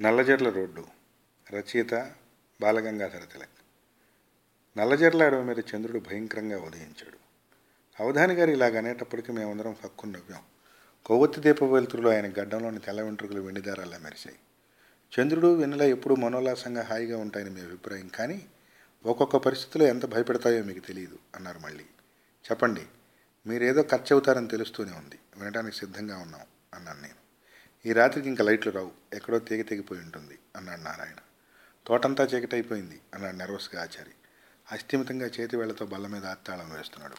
Nallajerla road రచయిత బాలగంగాధర తిలక్. నల్లజర్ల అడవి మీద చంద్రుడు భయంకరంగా ఉదయించాడు. అవధాని గారు ఇలాగ అనేటప్పటికీ మేమందరం ఫక్కుని నవ్వాం. కొవ్వొత్తి దీప వెలుతురులో ఆయన గడ్డంలోని తెల్ల వెంట్రుకలు వెండిదారాల్లా మెరిశాయి. చంద్రుడు వెన్నెల ఎప్పుడూ మనోల్లాసంగా హాయిగా ఉంటాయని మీ అభిప్రాయం కానీ ఒక్కొక్క పరిస్థితిలో ఎంత భయపెడతాయో మీకు తెలియదు అన్నారు మళ్ళీ. చెప్పండి మీరేదో ఖర్చు అవుతారని తెలుస్తూనే ఉంది. వినడానికి సిద్ధంగా ఉన్నాం అన్నాను నేను. ఈ రాత్రికి ఇంకా లైట్లు రావు. ఎక్కడో తెగి తెగిపోయి ఉంటుంది అన్నాడు నారాయణ. తోటంతా చీకటైపోయింది అన్నాడు నర్వస్గా ఆచారి. అస్థిమితంగా చేతి వేళ్ళతో బల్ల మీద ఆత్తాళం వేస్తున్నాడు.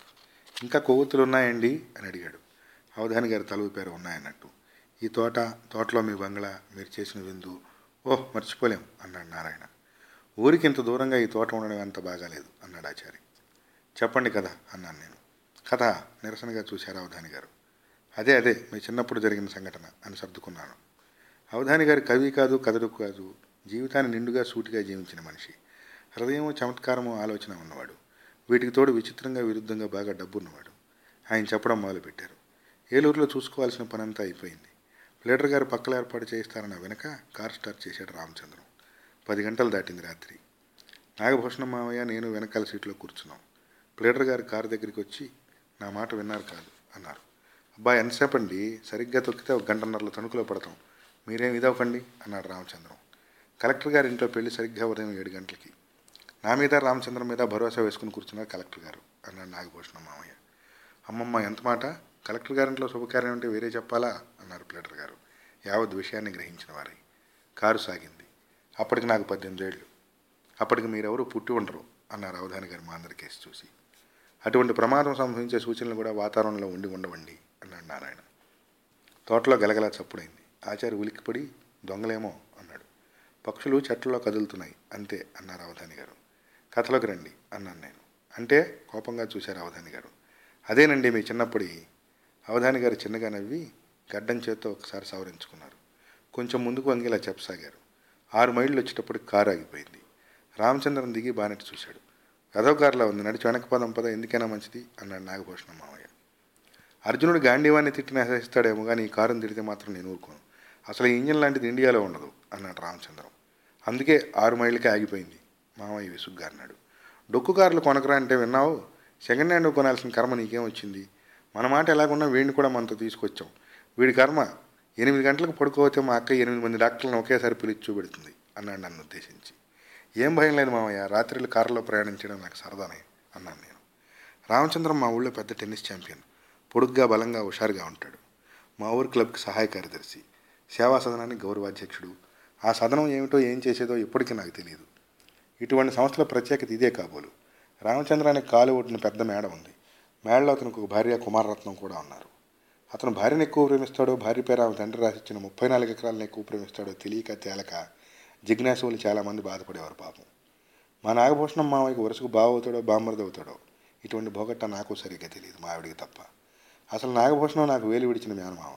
ఇంకా కొవ్వొత్తులు ఉన్నాయండి? అని అడిగాడు. అవధాని గారి తలువు పేరు ఉన్నాయన్నట్టు. ఈ తోట తోటలో మీ బంగ్లా మీరు చేసిన విందు. ఓహ్ మర్చిపోలేం అన్నాడు నారాయణ. ఊరికి ఇంత దూరంగా ఈ తోట ఉండడం అంత బాగాలేదు అన్నాడు ఆచారి. చెప్పండి కదా అన్నాను నేను. కథ నిరసనగా చూశారు అవధాని గారు. అదే అదే మీ చిన్నప్పుడు జరిగిన సంఘటన అని సర్దుకున్నాను. అవధాని గారి కవి కాదు కథడు కాదు జీవితాన్ని నిండుగా సూటిగా జీవించిన మనిషి. హృదయము చమత్కారము ఆలోచన ఉన్నవాడు. వీటికి తోడు విచిత్రంగా విరుద్ధంగా బాగా డబ్బున్నవాడు. ఆయన చెప్పడం మొదలుపెట్టారు. ఏలూరులో చూసుకోవాల్సిన పనంతా అయిపోయింది. ప్లేటర్ గారు పక్కల ఏర్పాటు చేయిస్తారన్న వెనక కార్ స్టార్ట్ చేశాడు రామచంద్రం. పది గంటలు దాటింది రాత్రి. నాగభూషణం మావయ్య నేను వెనకాల సీట్లో కూర్చున్నాం. ప్లేటర్ గారు కారు దగ్గరికి వచ్చి నా మాట విన్నారు కాదు అన్నారు. అబ్బా ఎంతసేపు అండి సరిగ్గా తొక్కితే ఒక గంటన్నరలో తణుకులో పడతాం. మీరేం ఇదవకండి అన్నాడు రామచంద్రం. కలెక్టర్ గారి ఇంట్లో పెళ్ళి సరిగ్గా ఉదయం ఏడు గంటలకి. నా మీద రామచంద్రం మీద భరోసా వేసుకుని కూర్చున్నారు కలెక్టర్ గారు అన్నాడు నాగభూషణం మామయ్య. అమ్మమ్మ ఎంత మాట? కలెక్టర్ గారింట్లో శుభకార్యం అంటే వేరే చెప్పాలా? అన్నారు ప్లేటర్ గారు. యావత్ విషయాన్ని గ్రహించిన వారి. కారు సాగింది. అప్పటికి నాకు పద్దెనిమిది ఏళ్ళు. అప్పటికి మీరెవరూ పుట్టి ఉండరు అన్నారు అవధాని గారు మా అందరి కేసు చూసి. అటువంటి ప్రమాదం సంభవించే సూచనలు కూడా వాతావరణంలో ఉండి ఉండవండి. అన్నాడు నారాయణ. తోటలో గలగల చప్పుడైంది. ఆచారి ఉలిక్కిపడి దొంగలేమో అన్నాడు. పక్షులు చెట్లలో కదులుతున్నాయి అంతే అన్నారు అవధాని గారు. కథలోకి రండి అన్నాను నేను. అంటే? కోపంగా చూశారు అవధాని గారు. అదేనండి మీ చిన్నప్పటి అవధాని గారు చిన్నగా నవ్వి గడ్డం చేత్తో ఒకసారి సవరించుకున్నారు. కొంచెం ముందుకు వంగేలా చెప్పసాగారు. ఆరు మైళ్ళు వచ్చేటప్పుడు కారు ఆగిపోయింది. రామచంద్రం దిగి బానెట్ చూశాడు. కథో కారులో ఉంది. నడిచి వెనక పదం పద. ఎందుకైనా మంచిది అన్నాడు నాగభూషణం మామయ్య. అర్జునుడు గాంధీవాన్ని తిట్టిన హెసిస్తాడేమో కానీ ఈ కారుని తిడితే మాత్రం నేను ఊరుకోను. అసలు ఇంజన్ లాంటిది ఇండియాలో ఉండదు అన్నాడు రామచంద్రం. అందుకే ఆరు మైళ్ళకే ఆగిపోయింది. మామయ్య విసుగ్గా అన్నాడు డొక్కు కార్లు కొనకరా అంటే విన్నావు? సెకండ్ హ్యాండ్ కొనాల్సిన కర్మ నీకేం వచ్చింది? మన మాట ఎలాగున్నా వీడిని కూడా మనతో తీసుకొచ్చాం వీడి కర్మ ఎనిమిది గంటలకు పడుకోవతే మా అక్క ఎనిమిది మంది డాక్టర్లను ఒకేసారి పిలిచి చూపెడుతుంది అన్నాడు నన్ను ఉద్దేశించి. ఏం భయం లేదు మామయ్య రాత్రులు కారులో ప్రయాణించడం నాకు సరదానే అన్నాను నేను. రామచంద్రం మా ఊళ్ళో పెద్ద టెన్నిస్ ఛాంపియన్. పొడుగ్గా బలంగా హుషారుగా ఉంటాడు. మా ఊరి క్లబ్కి సహాయ కార్యదర్శి సేవా సదనానికి గౌరవాధ్యక్షుడు. ఆ సదనం ఏమిటో ఏం చేసేదో ఇప్పటికీ నాకు తెలియదు. ఇటువంటి సంస్థల ప్రత్యేకత ఇదే కాబోలు. రామచంద్రానికి కాలు ఒట్టిన పెద్ద మేడ ఉంది. మేడలో అతనికి ఒక భార్య కుమారరత్నం కూడా ఉన్నారు. అతను భార్యను ఎక్కువ ప్రేమిస్తాడో భార్య పేరు ఆమె తండ్రి రాసిచ్చిన ముప్పై నాలుగు ఎకరాలను ఎక్కువ ప్రేమిస్తాడో తెలియక తేలక జిజ్ఞాసులు చాలామంది బాధపడేవారు పాపం. మా నాగభూషణం మామయ్యకు వరుసకు బావ అవుతాడో బామ్మరిది అవుతాడో ఇటువంటి భోగట్ట నాకు సరిగ్గా తెలియదు మా ఆవిడికి తప్ప. అసలు నాగభూషణం నాకు వేలు విడిచిన మేనమామ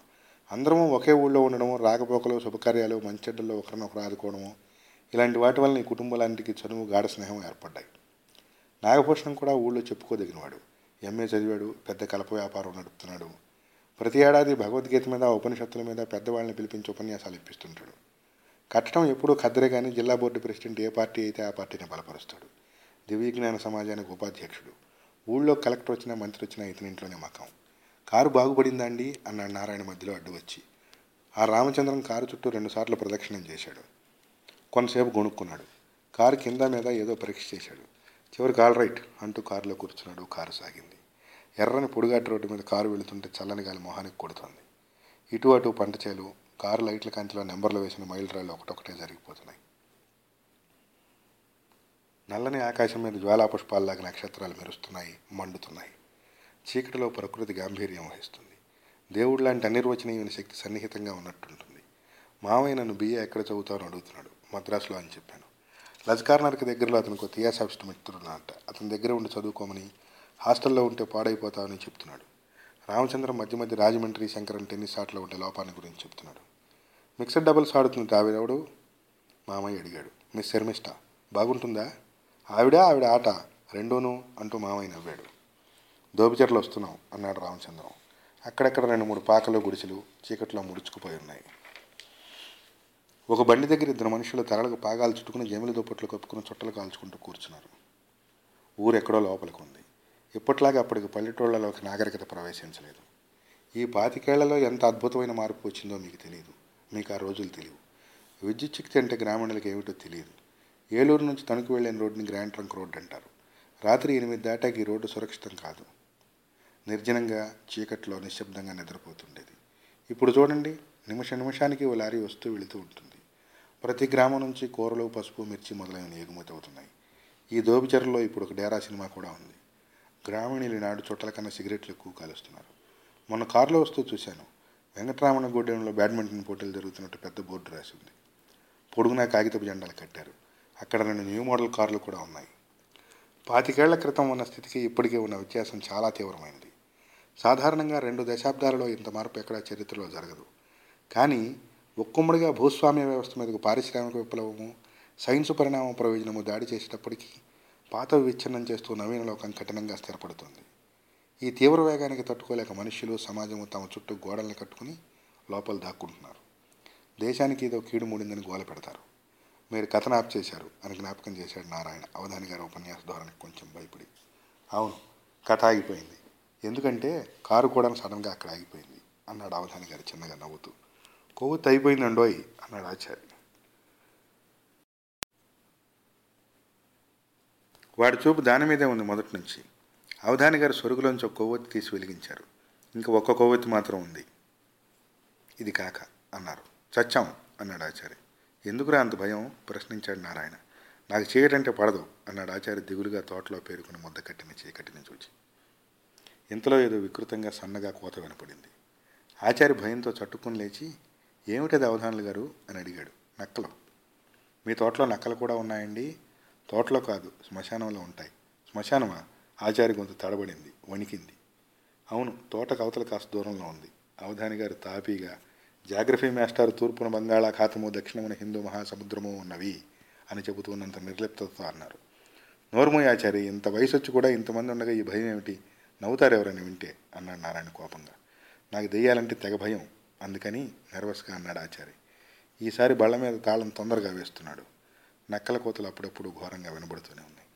అందరము ఒకే ఊళ్ళో ఉండడము రాకపోకలు శుభకార్యాలు మంచెడ్డల్లో ఒకరినొకరు ఆదుకోవడము ఇలాంటి వాటి వల్ల నీ కుటుంబాలన్నింటికి చనువు గాఢ స్నేహం ఏర్పడ్డాయి. నాగభూషణం కూడా ఊళ్ళో చెప్పుకోదగినవాడు. ఎంఏ చదివాడు పెద్ద కలప వ్యాపారం నడుపుతున్నాడు. ప్రతి ఏడాది భగవద్గీత మీద ఉపనిషత్తుల మీద పెద్దవాళ్ళని పిలిపించి ఉపన్యాసాలు ఇప్పిస్తుంటాడు. కట్టడం ఎప్పుడూ ఖద్దరే కానీ జిల్లా బోర్డు ప్రెసిడెంట్ ఏ పార్టీ అయితే ఆ పార్టీని బలపరుస్తాడు. దివ్యజ్ఞాన సమాజానికి ఉపాధ్యక్షుడు. ఊళ్ళో కలెక్టర్ వచ్చినా మంత్రి వచ్చినా ఇతని ఇంట్లోనే మకం. కారు బాగుపడిందా అండి అన్నాడు నారాయణ మధ్యలో అడ్డు వచ్చి ఆ రామచంద్రం కారు చుట్టూ రెండుసార్లు ప్రదక్షిణం చేశాడు. కొంతసేపు గొణుక్కున్నాడు. కారు కింద మీద ఏదో పరీక్ష చేశాడు. చివరికి ఆల్ రైట్ అంటూ కారులో కూర్చున్నాడు. కారు సాగింది. ఎర్రని పొడిగాటి రోడ్డు మీద కారు వెళుతుంటే చల్లని గాలి మొహానికి కొడుతుంది. ఇటు అటు పంట చేలు కారు లైట్ల కంచెలో నెంబర్లు వేసిన మైల్ రాళ్ళు ఒకటొకటే జరిగిపోతున్నాయి. నల్లని ఆకాశం మీద జ్వాలాపుష్పాల్లాగా నక్షత్రాలు మెరుస్తున్నాయి మండుతున్నాయి. చీకటిలో ప్రకృతి గాంభీర్యం వహిస్తుంది. దేవుడు లాంటి అనిర్వచనీయమైన శక్తి సన్నిహితంగా ఉన్నట్టుంటుంది. మామయ్య నన్ను బిఏ ఎక్కడ చదువుతావని అడుగుతున్నాడు. మద్రాసులో అని చెప్పాను. లజ్కార్నర్కి దగ్గరలో అతనికి థియాసాఫిస్ట్ మిత్రుడున్నట్ట అతని దగ్గర ఉండి చదువుకోమని హాస్టల్లో ఉంటే పాడైపోతావని చెప్తున్నాడు. రామచంద్రం మధ్య మధ్య రాజమండ్రి శంకరన్ టెన్నిస్ ఆటలో ఉండే లోపాన్ని గురించి చెప్తున్నాడు. మిక్సర్ డబుల్స్ ఆడుతుంది ఆవిడెవడు మామయ్య అడిగాడు. మిస్ శర్మిష్ట బాగుంటుందా? ఆవిడ? ఆవిడ ఆట రెండోను అంటూ మామయ్య నవ్వాడు. దోపిచెట్లు వస్తున్నాం అన్నాడు రామచంద్రం. అక్కడక్కడ రెండు మూడు పాకలు గుడిసెలు చీకట్లో ముడుచుకుపోయి ఉన్నాయి. ఒక బండి దగ్గర ఇద్దరు మనుషులు తలలకు పాగాలు చుట్టుకుని జమిలి దుప్పట్లు కప్పుకుని చుట్టలు కాల్చుకుంటూ కూర్చున్నారు. ఊరు ఎక్కడో లోపలికి ఉంది. ఇప్పట్లాగా అప్పటికి పల్లెటూళ్ళలోకి నాగరికత ప్రవేశించలేదు. ఈ పాతికేళ్ళలో ఎంత అద్భుతమైన మార్పు వచ్చిందో మీకు తెలియదు. మీకు ఆ రోజులు తెలియవు. విద్యుత్ శక్తి అంటే గ్రామీణులకు ఏమిటో తెలియదు. ఏలూరు నుంచి తణుకు వెళ్ళిన రోడ్డుని గ్రాండ్ ట్రంక్ రోడ్డు అంటారు. రాత్రి ఎనిమిది దాటాకి ఈ రోడ్డు సురక్షితం కాదు. నిర్జనంగా చీకట్లో నిశ్శబ్దంగా నిద్రపోతుండేది. ఇప్పుడు చూడండి నిమిష నిమిషానికి ఓ లారీ వస్తూ వెళుతూ ఉంటుంది. ప్రతి గ్రామం నుంచి కూరలు పసుపు మిర్చి మొదలైనవి ఎగుమతి అవుతున్నాయి ఈ దోబిచెరలో ఇప్పుడు ఒక డేరా సినిమా కూడా ఉంది. గ్రామీణులు నాడు చుట్టల కన్నా సిగరెట్లు ఎక్కువ కాలుస్తున్నారు. మొన్న కారులో వస్తూ చూశాను. వెంకటరామణ గూడెంలో బ్యాడ్మింటన్ పోటీలు జరుగుతున్నట్టు పెద్ద బోర్డు రాసి ఉంది పొడుగునా కాగితపు జెండాలు కట్టారు. అక్కడ రెండు న్యూ మోడల్ కార్లు కూడా ఉన్నాయి. పాతికేళ్ళ క్రితం ఉన్న స్థితికి ఇప్పటికే ఉన్న వ్యత్యాసం చాలా తీవ్రమైనది సాధారణంగా రెండు దశాబ్దాలలో ఇంత మార్పు ఎక్కడా చరిత్రలో జరగదు. కానీ ఒక్కొమ్మడిగా భూస్వామ్య వ్యవస్థ మీదకు పారిశ్రామిక విప్లవము సైన్సు పరిణామ ప్రయోజనము దాడి చేసేటప్పటికీ పాత విచ్ఛిన్నం చేస్తూ నవీన లోకం కఠినంగా స్థిరపడుతుంది. ఈ తీవ్ర వేగానికి తట్టుకోలేక మనుషులు సమాజము తమ చుట్టూ గోడల్ని కట్టుకుని లోపల దాక్కుంటున్నారు. దేశానికి ఏదో కీడు మూడిందని గోల పెడతారు. మీరు కథను ఆప్ చేశారు. అని జ్ఞాపకం చేశాడు నారాయణ. అవధాని గారి ఉపన్యాస ధోరణికి కొంచెం భయపడి. అవును కథ ఆగిపోయింది. ఎందుకంటే కారు కూడా సడన్గా అక్కడ ఆగిపోయింది. అన్నాడు అవధాని గారు చిన్నగా నవ్వుతూ. కొవ్వొత్తు అయిపోయిందండోయ్ అన్నాడు ఆచార్య. వాడి చూపు దాని మీదే ఉంది మొదటి నుంచి. అవధాని గారు సొరుగులోంచి ఒక కొవ్వొత్తి తీసి వెలిగించారు. ఇంకా ఒక్క కొవ్వొత్తి మాత్రం ఉంది. ఇది కాక అన్నారు. చచ్చాం అన్నాడు ఆచార్య. ఎందుకురా అంత భయం? ప్రశ్నించాడు నారాయణ. నాకు చీకటంటే పడదు అన్నాడు ఆచార్య దిగులుగా తోటలో పేరుకుని ముద్ద కట్టిన చీకటిని చూచి. ఇంతలో ఏదో వికృతంగా సన్నగా కోత వినపడింది. ఆచార్య భయంతో చట్టుకుని లేచి ఏమిటది అవధానులు గారు? అని అడిగాడు. నక్కలు. మీ తోటలో నక్కలు కూడా ఉన్నాయండి? తోటలో కాదు శ్మశానంలో ఉంటాయి. శ్మశానమా? ఆచార్య గొంతు తడబడింది వణికింది. అవును తోట కవతల కాస్త దూరంలో ఉంది. అవధాని గారు తాపీగా జాగ్రఫీ మాస్టర్ తూర్పున బంగాళాఖాతము దక్షిణమున హిందూ మహాసముద్రము ఉన్నవి అని చెబుతున్నంత నిర్లిప్తతో అన్నారు. నోర్మోయ్ ఆచార్య ఇంత వయసు వచ్చి కూడా ఇంతమంది ఉండగా ఈ భయం ఏమిటి నవ్వుతారు ఎవరైనా వింటే అన్నాడు నారాయణ కోపంగా. నాకు దెయ్యాలంటే తెగ భయం అందుకని నర్వస్గా అన్నాడు ఆచార్య ఈసారి బళ్ళ మీద తాళం తొందరగా వేస్తున్నాడు. నక్కల కోతలు అప్పుడప్పుడు ఘోరంగా వినబడుతూనే ఉన్నాయి.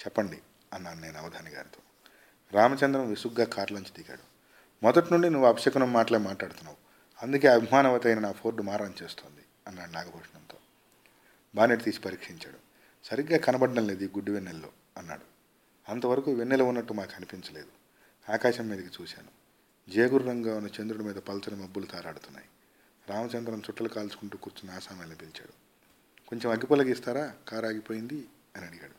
చెప్పండి అన్నాను నేను అవధాని గారితో. రామచంద్రం విసుగ్గా కార్లోంచి దిగాడు. మొదటి నుండి నువ్వు అపశకునం మాటలే మాట్లాడుతున్నావు. అందుకే అభిమానవత అయిన నా ఫోర్డు మారం చేస్తోంది అన్నాడు నాగభూషణంతో. బానెట్ తీసి పరీక్షించాడు. సరిగ్గా కనబడడం లేదు ఈ గుడ్డి వెన్నెల్లో అన్నాడు. అంతవరకు వెన్నెల ఉన్నట్టు మాకు అనిపించలేదు. ఆకాశం మీదకి చూశాను. జేగుర్రంగా ఉన్న చంద్రుడి మీద పలుచని మబ్బులు తారాడుతున్నాయి. రామచంద్రం చుట్టలు కాల్చుకుంటూ కూర్చుని ఆసామాన్ని పిలిచాడు. కొంచెం అగ్గిపుల్ల కారు ఆగిపోయింది అని అడిగాడు.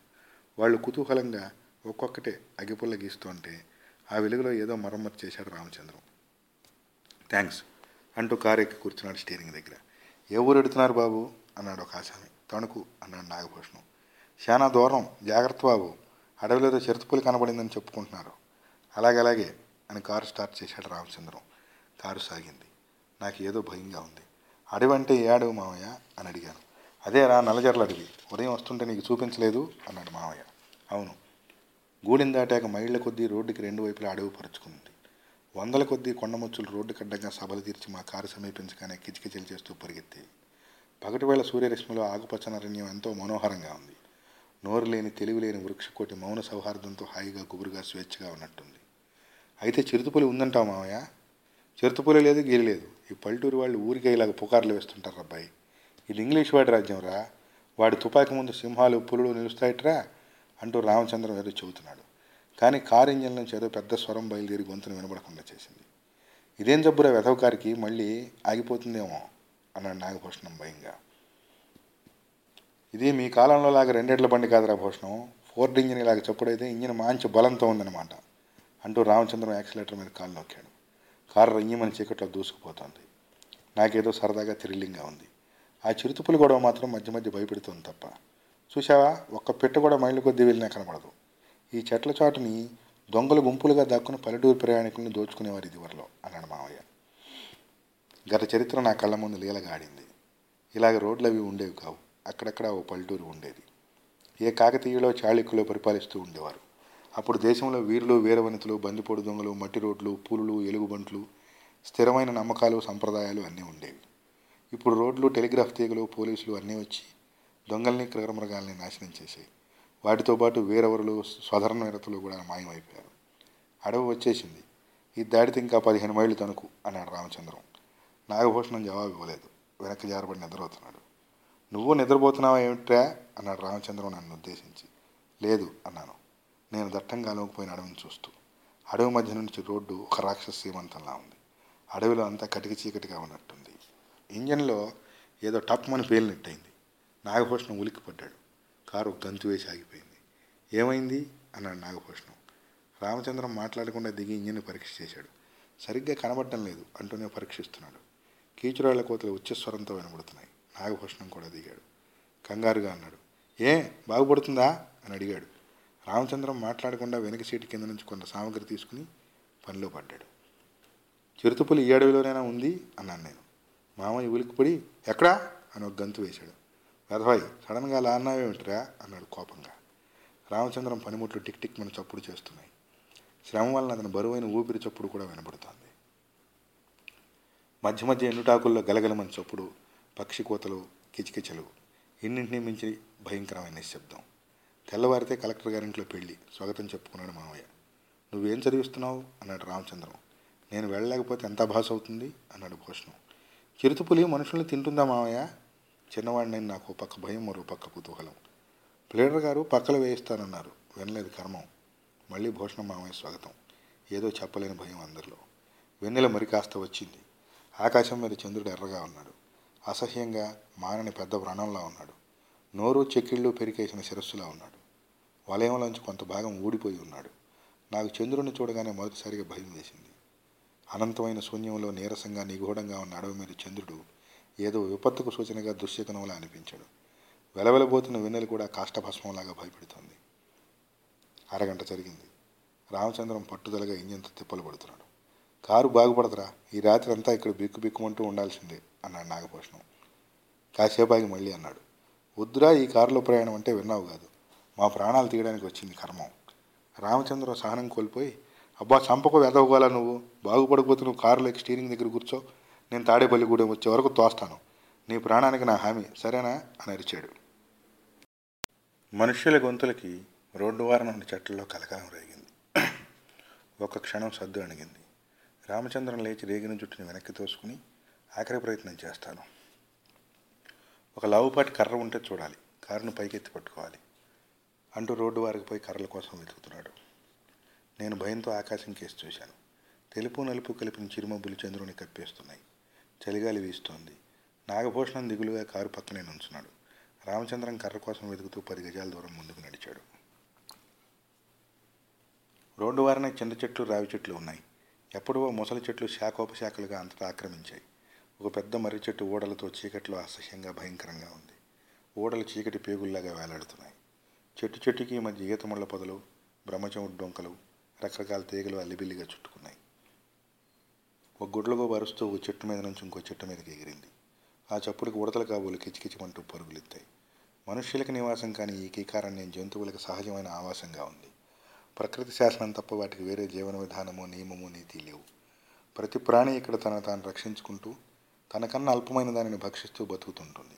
వాళ్ళు కుతూహలంగా ఒక్కొక్కటే అగ్గిపుల్ల గీస్తుంటే ఆ వెలుగులో ఏదో మరమ్మతు చేశాడు రామచంద్రం. థ్యాంక్స్ అంటూ కారు ఎక్కి కూర్చున్నాడు స్టీరింగ్ దగ్గర. ఏ ఊరు ఎడుతున్నారు బాబు? అన్నాడు ఒక ఆసామి. తణుకు అన్నాడు నాగభూషణం. చాలా దూరం. జాగ్రత్త బాబు. అడవిలో ఏదో చిరుతపులి కనబడిందని చెప్పుకుంటున్నారు. అలాగే అలాగే అని కారు స్టార్ట్ చేశాడు రామచంద్రం. కారు సాగింది. నాకు ఏదో భయంగా ఉంది. అడవి అంటే ఏ అడవి మావయ్య అని అడిగాను. అదే రా నల్లజర్ల అడవి. ఉదయం వస్తుంటే నీకు చూపించలేదు అన్నాడు మావయ్య. అవును. గూడెం దాటాక మైళ్ళ కొద్దీ రోడ్డుకి రెండు వైపులా అడవి పరుచుకుంది. వందల కొద్దీ కొండముచ్చులు రోడ్డు కడ్డంగా సభలు తీర్చి మా కారు సమీపించగానే కిచకిచలు చేస్తూ పరిగెత్తేవి పగటివేళ సూర్యరశ్మిలో ఆకుపచ్చని అరణ్యం ఎంతో మనోహరంగా ఉంది. నోరు లేని తెలివి లేని వృక్షకోటి మౌన సౌహార్దంతో హాయిగా గుబురుగా స్వేచ్ఛగా ఉన్నట్టుంది. అయితే చిరుతపులి ఉందంటావు మామయ్య చిరుతపులి లేదు గీలి లేదు. ఈ పల్లెటూరు వాళ్ళు ఊరికే ఇలాగ పుకార్లు వేస్తుంటారు అబ్బాయి. ఇది ఇంగ్లీష్ వాడి రాజ్యం రా. వాడి తుపాకి ముందు సింహాలు పులులు నిలుస్తాయిట్రా అంటూ రామచంద్రం ఏదో చెబుతున్నాడు. కానీ కారు ఇంజన్ నుంచి ఏదో పెద్ద స్వరం బయలుదేరి గొంతును వినబడకుండా చేసింది. ఇదేం జబ్బురా వెధవకారికి? మళ్ళీ ఆగిపోతుందేమో అన్నాడు నాగభూషణం భయంగా. ఇది మీ కాలంలో లాగా రెండేళ్ళ బండి కాదురా భూషణం. ఫోర్డ్ ఇంజిన్ ఇలాగ చప్పుడైతే ఇంజిన్ మంచి బలంతో ఉందన్నమాట. అంటూ రామచంద్రం యాక్సిలేటర్ మీద కాలు నొక్కాడు. కారు రయ్యమని చీకట్లో దూసుకుపోతోంది. నాకేదో సరదాగా థ్రిల్లింగ్గా ఉంది. ఆ చిరుతుపులు గొడవ మాత్రం మధ్య మధ్య భయపెడుతుంది తప్ప. చూసావా ఒక్క పెట్ట కూడా మైళ్ళు కొద్దీ వెళ్ళినా కనబడదు. ఈ చెట్ల చాటుని దొంగలు గుంపులుగా దాక్కుని పల్లెటూరు ప్రయాణికుల్ని దోచుకునేవారు ఇదివరలో అన్నాడు మావయ్య. గత చరిత్ర నా కళ్ళ ముందు లీలగా ఆడింది. ఇలాగ రోడ్లు అవి ఉండేవి కావు. అక్కడక్కడ ఓ పల్లెటూరు ఉండేది. ఏ కాకతీయులో చాళుక్యులో పరిపాలిస్తూ ఉండేవారు. అప్పుడు దేశంలో వీరులు వీరవనితలు బందిపోడు దొంగలు మట్టి రోడ్లు పూలులు ఎలుగుబంట్లు స్థిరమైన నమ్మకాలు సంప్రదాయాలు అన్నీ ఉండేవి. ఇప్పుడు రోడ్లు టెలిగ్రాఫ్ తీగలు పోలీసులు అన్నీ వచ్చి దొంగల్ని క్రగరమృగాల్ని నాశనం చేశాయి. వాటితో పాటు వీరవరులు స్వధర్మ నిరతులు కూడా మాయమైపోయారు. అడవి వచ్చేసింది. ఈ దాడితే ఇంకా పదిహేను మైళ్ళు తణుకు అన్నాడు రామచంద్రం. నాగభూషణం జవాబు ఇవ్వలేదు. వెనక్కి జారబడి నిద్రపోతున్నాడు. నువ్వు నిద్రపోతున్నావా ఏమిట్రా? అన్నాడు రామచంద్రం నన్ను ఉద్దేశించి. లేదు అన్నాను. నేను దట్టంగా అలవకపోయిన అడవిని చూస్తూ అడవి మధ్య నుంచి రోడ్డు ఒక రాక్షస సీమంతంలా ఉంది. అడవిలో అంతా కటికి చీకటిగా ఉన్నట్టుంది. ఇంజన్లో ఏదో టప్మని పేలినట్టయింది నాగభూషణం ఉలిక్కి పడ్డాడు కారు గంతు వేసి ఆగిపోయింది. ఏమైంది? అన్నాడు నాగభూషణం. రామచంద్రం మాట్లాడకుండా దిగి ఇంజన్ని పరీక్ష చేశాడు. సరిగ్గా కనబడటం లేదు అంటూనే పరీక్షిస్తున్నాడు. కీచురాళ్ళ కోతలు ఉచ్చస్వరంతో వినబడుతున్నాయి. నాగభూషణం కూడా దిగాడు. కంగారుగా అన్నాడు. ఏ? బాగుపడుతుందా? అని అడిగాడు. రామచంద్రం మాట్లాడకుండా వెనక సీటు కింద నుంచి కొంత సామగ్రి తీసుకుని పనిలో పడ్డాడు. చిరుతపులి ఈ అడవిలోనైనా ఉంది? అన్నాను నేను. మామయ్య ఉలికిపడి ఎక్కడా? అని ఒక గంతు వేశాడు. వెధవాయి సడన్గా అలా అన్నావేమిట్రా? అన్నాడు కోపంగా. రామచంద్రం పనిముట్లు టిక్ టిక్ మన చప్పుడు చేస్తున్నాయి. శ్రమ వలన అతని బరువైన ఊపిరి చప్పుడు కూడా వినబడుతోంది. మధ్య మధ్య ఎండుటాకుల్లో గలగలమని చప్పుడు పక్షి కోతలు కిచకిచలు ఇన్నింటినీ మించి భయంకరమైన నిశ్శబ్దం. తెల్లవారితే కలెక్టర్ గారింట్లో పెళ్ళి. స్వాగతం చెప్పుకున్నాడు మామయ్య. నువ్వేం చదివిస్తున్నావు? అన్నాడు రామచంద్రం. నేను వెళ్ళలేకపోతే ఎంత భాష అవుతుంది? అన్నాడు భూషణం చిరుతపులి మనుషుల్ని తింటుందా మామయ్య? చిన్నవాడిని నాకు ఓ పక్క భయం మరో పక్క కుతూహలం. ప్లేడర్ గారు పక్కలు వేయిస్తానన్నారు. వినలేదు కర్మం. మళ్ళీ భూషణం మామయ్య స్వాగతం. ఏదో చెప్పలేని భయం అందరిలో. వెన్నెల మరి కాస్త వచ్చింది. ఆకాశం మీద చంద్రుడు ఎర్రగా ఉన్నాడు. అసహ్యంగా మానని పెద్ద వ్రణంలా ఉన్నాడు. నోరు చెక్కిళ్ళు పెరికేసిన శిరస్సులా ఉన్నాడు. వలయంలోంచి కొంత భాగం ఊడిపోయి ఉన్నాడు. నాకు చంద్రుడిని చూడగానే మొదటిసారిగా భయం వేసింది. అనంతమైన శూన్యంలో నీరసంగా నిగూఢంగా ఉన్న అడవి మీద చంద్రుడు ఏదో విపత్తుకు సూచనగా దుశ్శకనంలా అనిపించాడు. వెలవెలబోతున్న వెన్నెలు కూడా కాష్టభస్మంలాగా భయపెడుతుంది. అరగంట జరిగింది. రామచంద్రం పట్టుదలగా ఇంజన్తో తిప్పలు పడుతున్నాడు కారు బాగుపడదురా ఈ రాత్రి అంతా ఇక్కడ బిక్కు బిక్కుమంటూ ఉండాల్సిందే అన్నాడు నాగభూషణం. కాసేపాకి మళ్ళీ అన్నాడు. వద్దురా ఈ కారులో ప్రయాణం అంటే విన్నావు కాదు. మా ప్రాణాలు తీయడానికి వచ్చింది కర్మం. రామచంద్ర సహనం కోల్పోయి అబ్బా చంపకు వెదవగల నువ్వు? బాగుపడకపోతే నువ్వు కారులోకి స్టీరింగ్ దగ్గర కూర్చో. నేను తాడేపల్లిగూడెం వచ్చే వరకు తోస్తాను. నీ ప్రాణానికి నా హామీ. సరేనా? అని అరిచాడు. మనుష్యుల గొంతులకి రోడ్డు వారం ఉన్న చెట్లలో కలకలం రేగింది. ఒక క్షణం సద్దు అణిగింది. రామచంద్రం లేచి రేగిన జుట్టుని వెనక్కి తోసుకుని ఆఖరి ప్రయత్నం చేస్తాను. ఒక లావుపాటి కర్ర ఉంటే చూడాలి. కారును పైకెత్తి పట్టుకోవాలి. అంటూ రోడ్డు వారికి పోయి కర్రల కోసం వెతుకుతున్నాడు. నేను భయంతో ఆకాశం కేసి చూశాను. తెలుపు నలుపు కలిపిన చిరుమబ్బులు చంద్రుని కప్పేస్తున్నాయి. చలిగాలి వీస్తోంది. నాగభూషణం దిగులుగా కారు పక్కనే నుంచున్నాడు. రామచంద్రం కర్ర కోసం వెతుకుతూ పది గజాల దూరం ముందుకు నడిచాడు. రోడ్డు వారనే చింత చెట్లు రావి చెట్లు ఉన్నాయి. ఎప్పుడో ముసలి చెట్లు శాఖోపశాఖలుగా అంతటా ఆక్రమించాయి. ఒక పెద్ద మర్రి చెట్టు ఊడలతో చీకట్లో అసహ్యంగా భయంకరంగా ఉంది. ఊడలు చీకటి పేగుల్లాగా వేలాడుతున్నాయి. చెట్టు చెట్టుకి మధ్య ఈతముళ్ళ పొదలు బ్రహ్మచముడు డొంకలు రకరకాల తీగలు అల్లిబిల్లిగా చుట్టుకున్నాయి. ఒక గుడ్లగో బరుస్తూ ఒక చెట్టు మీద నుంచి ఇంకో చెట్టు మీదకి ఎగిరింది. ఆ చప్పుడుకి ఉడతల కాబోలు కిచకిచమంటూ పరుగులెత్తాయి. మనుష్యులకు నివాసం కాని ఈ కీకారణ్యం జంతువులకు సహజమైన ఆవాసంగా ఉంది. ప్రకృతి శాసనం తప్ప వాటికి వేరే జీవన విధానము నియమము నీతి లేవు. ప్రతి ప్రాణి ఇక్కడ తన తాను రక్షించుకుంటూ తనకన్నా అల్పమైన దానిని భక్షిస్తూ బతుకుతుంటుంది.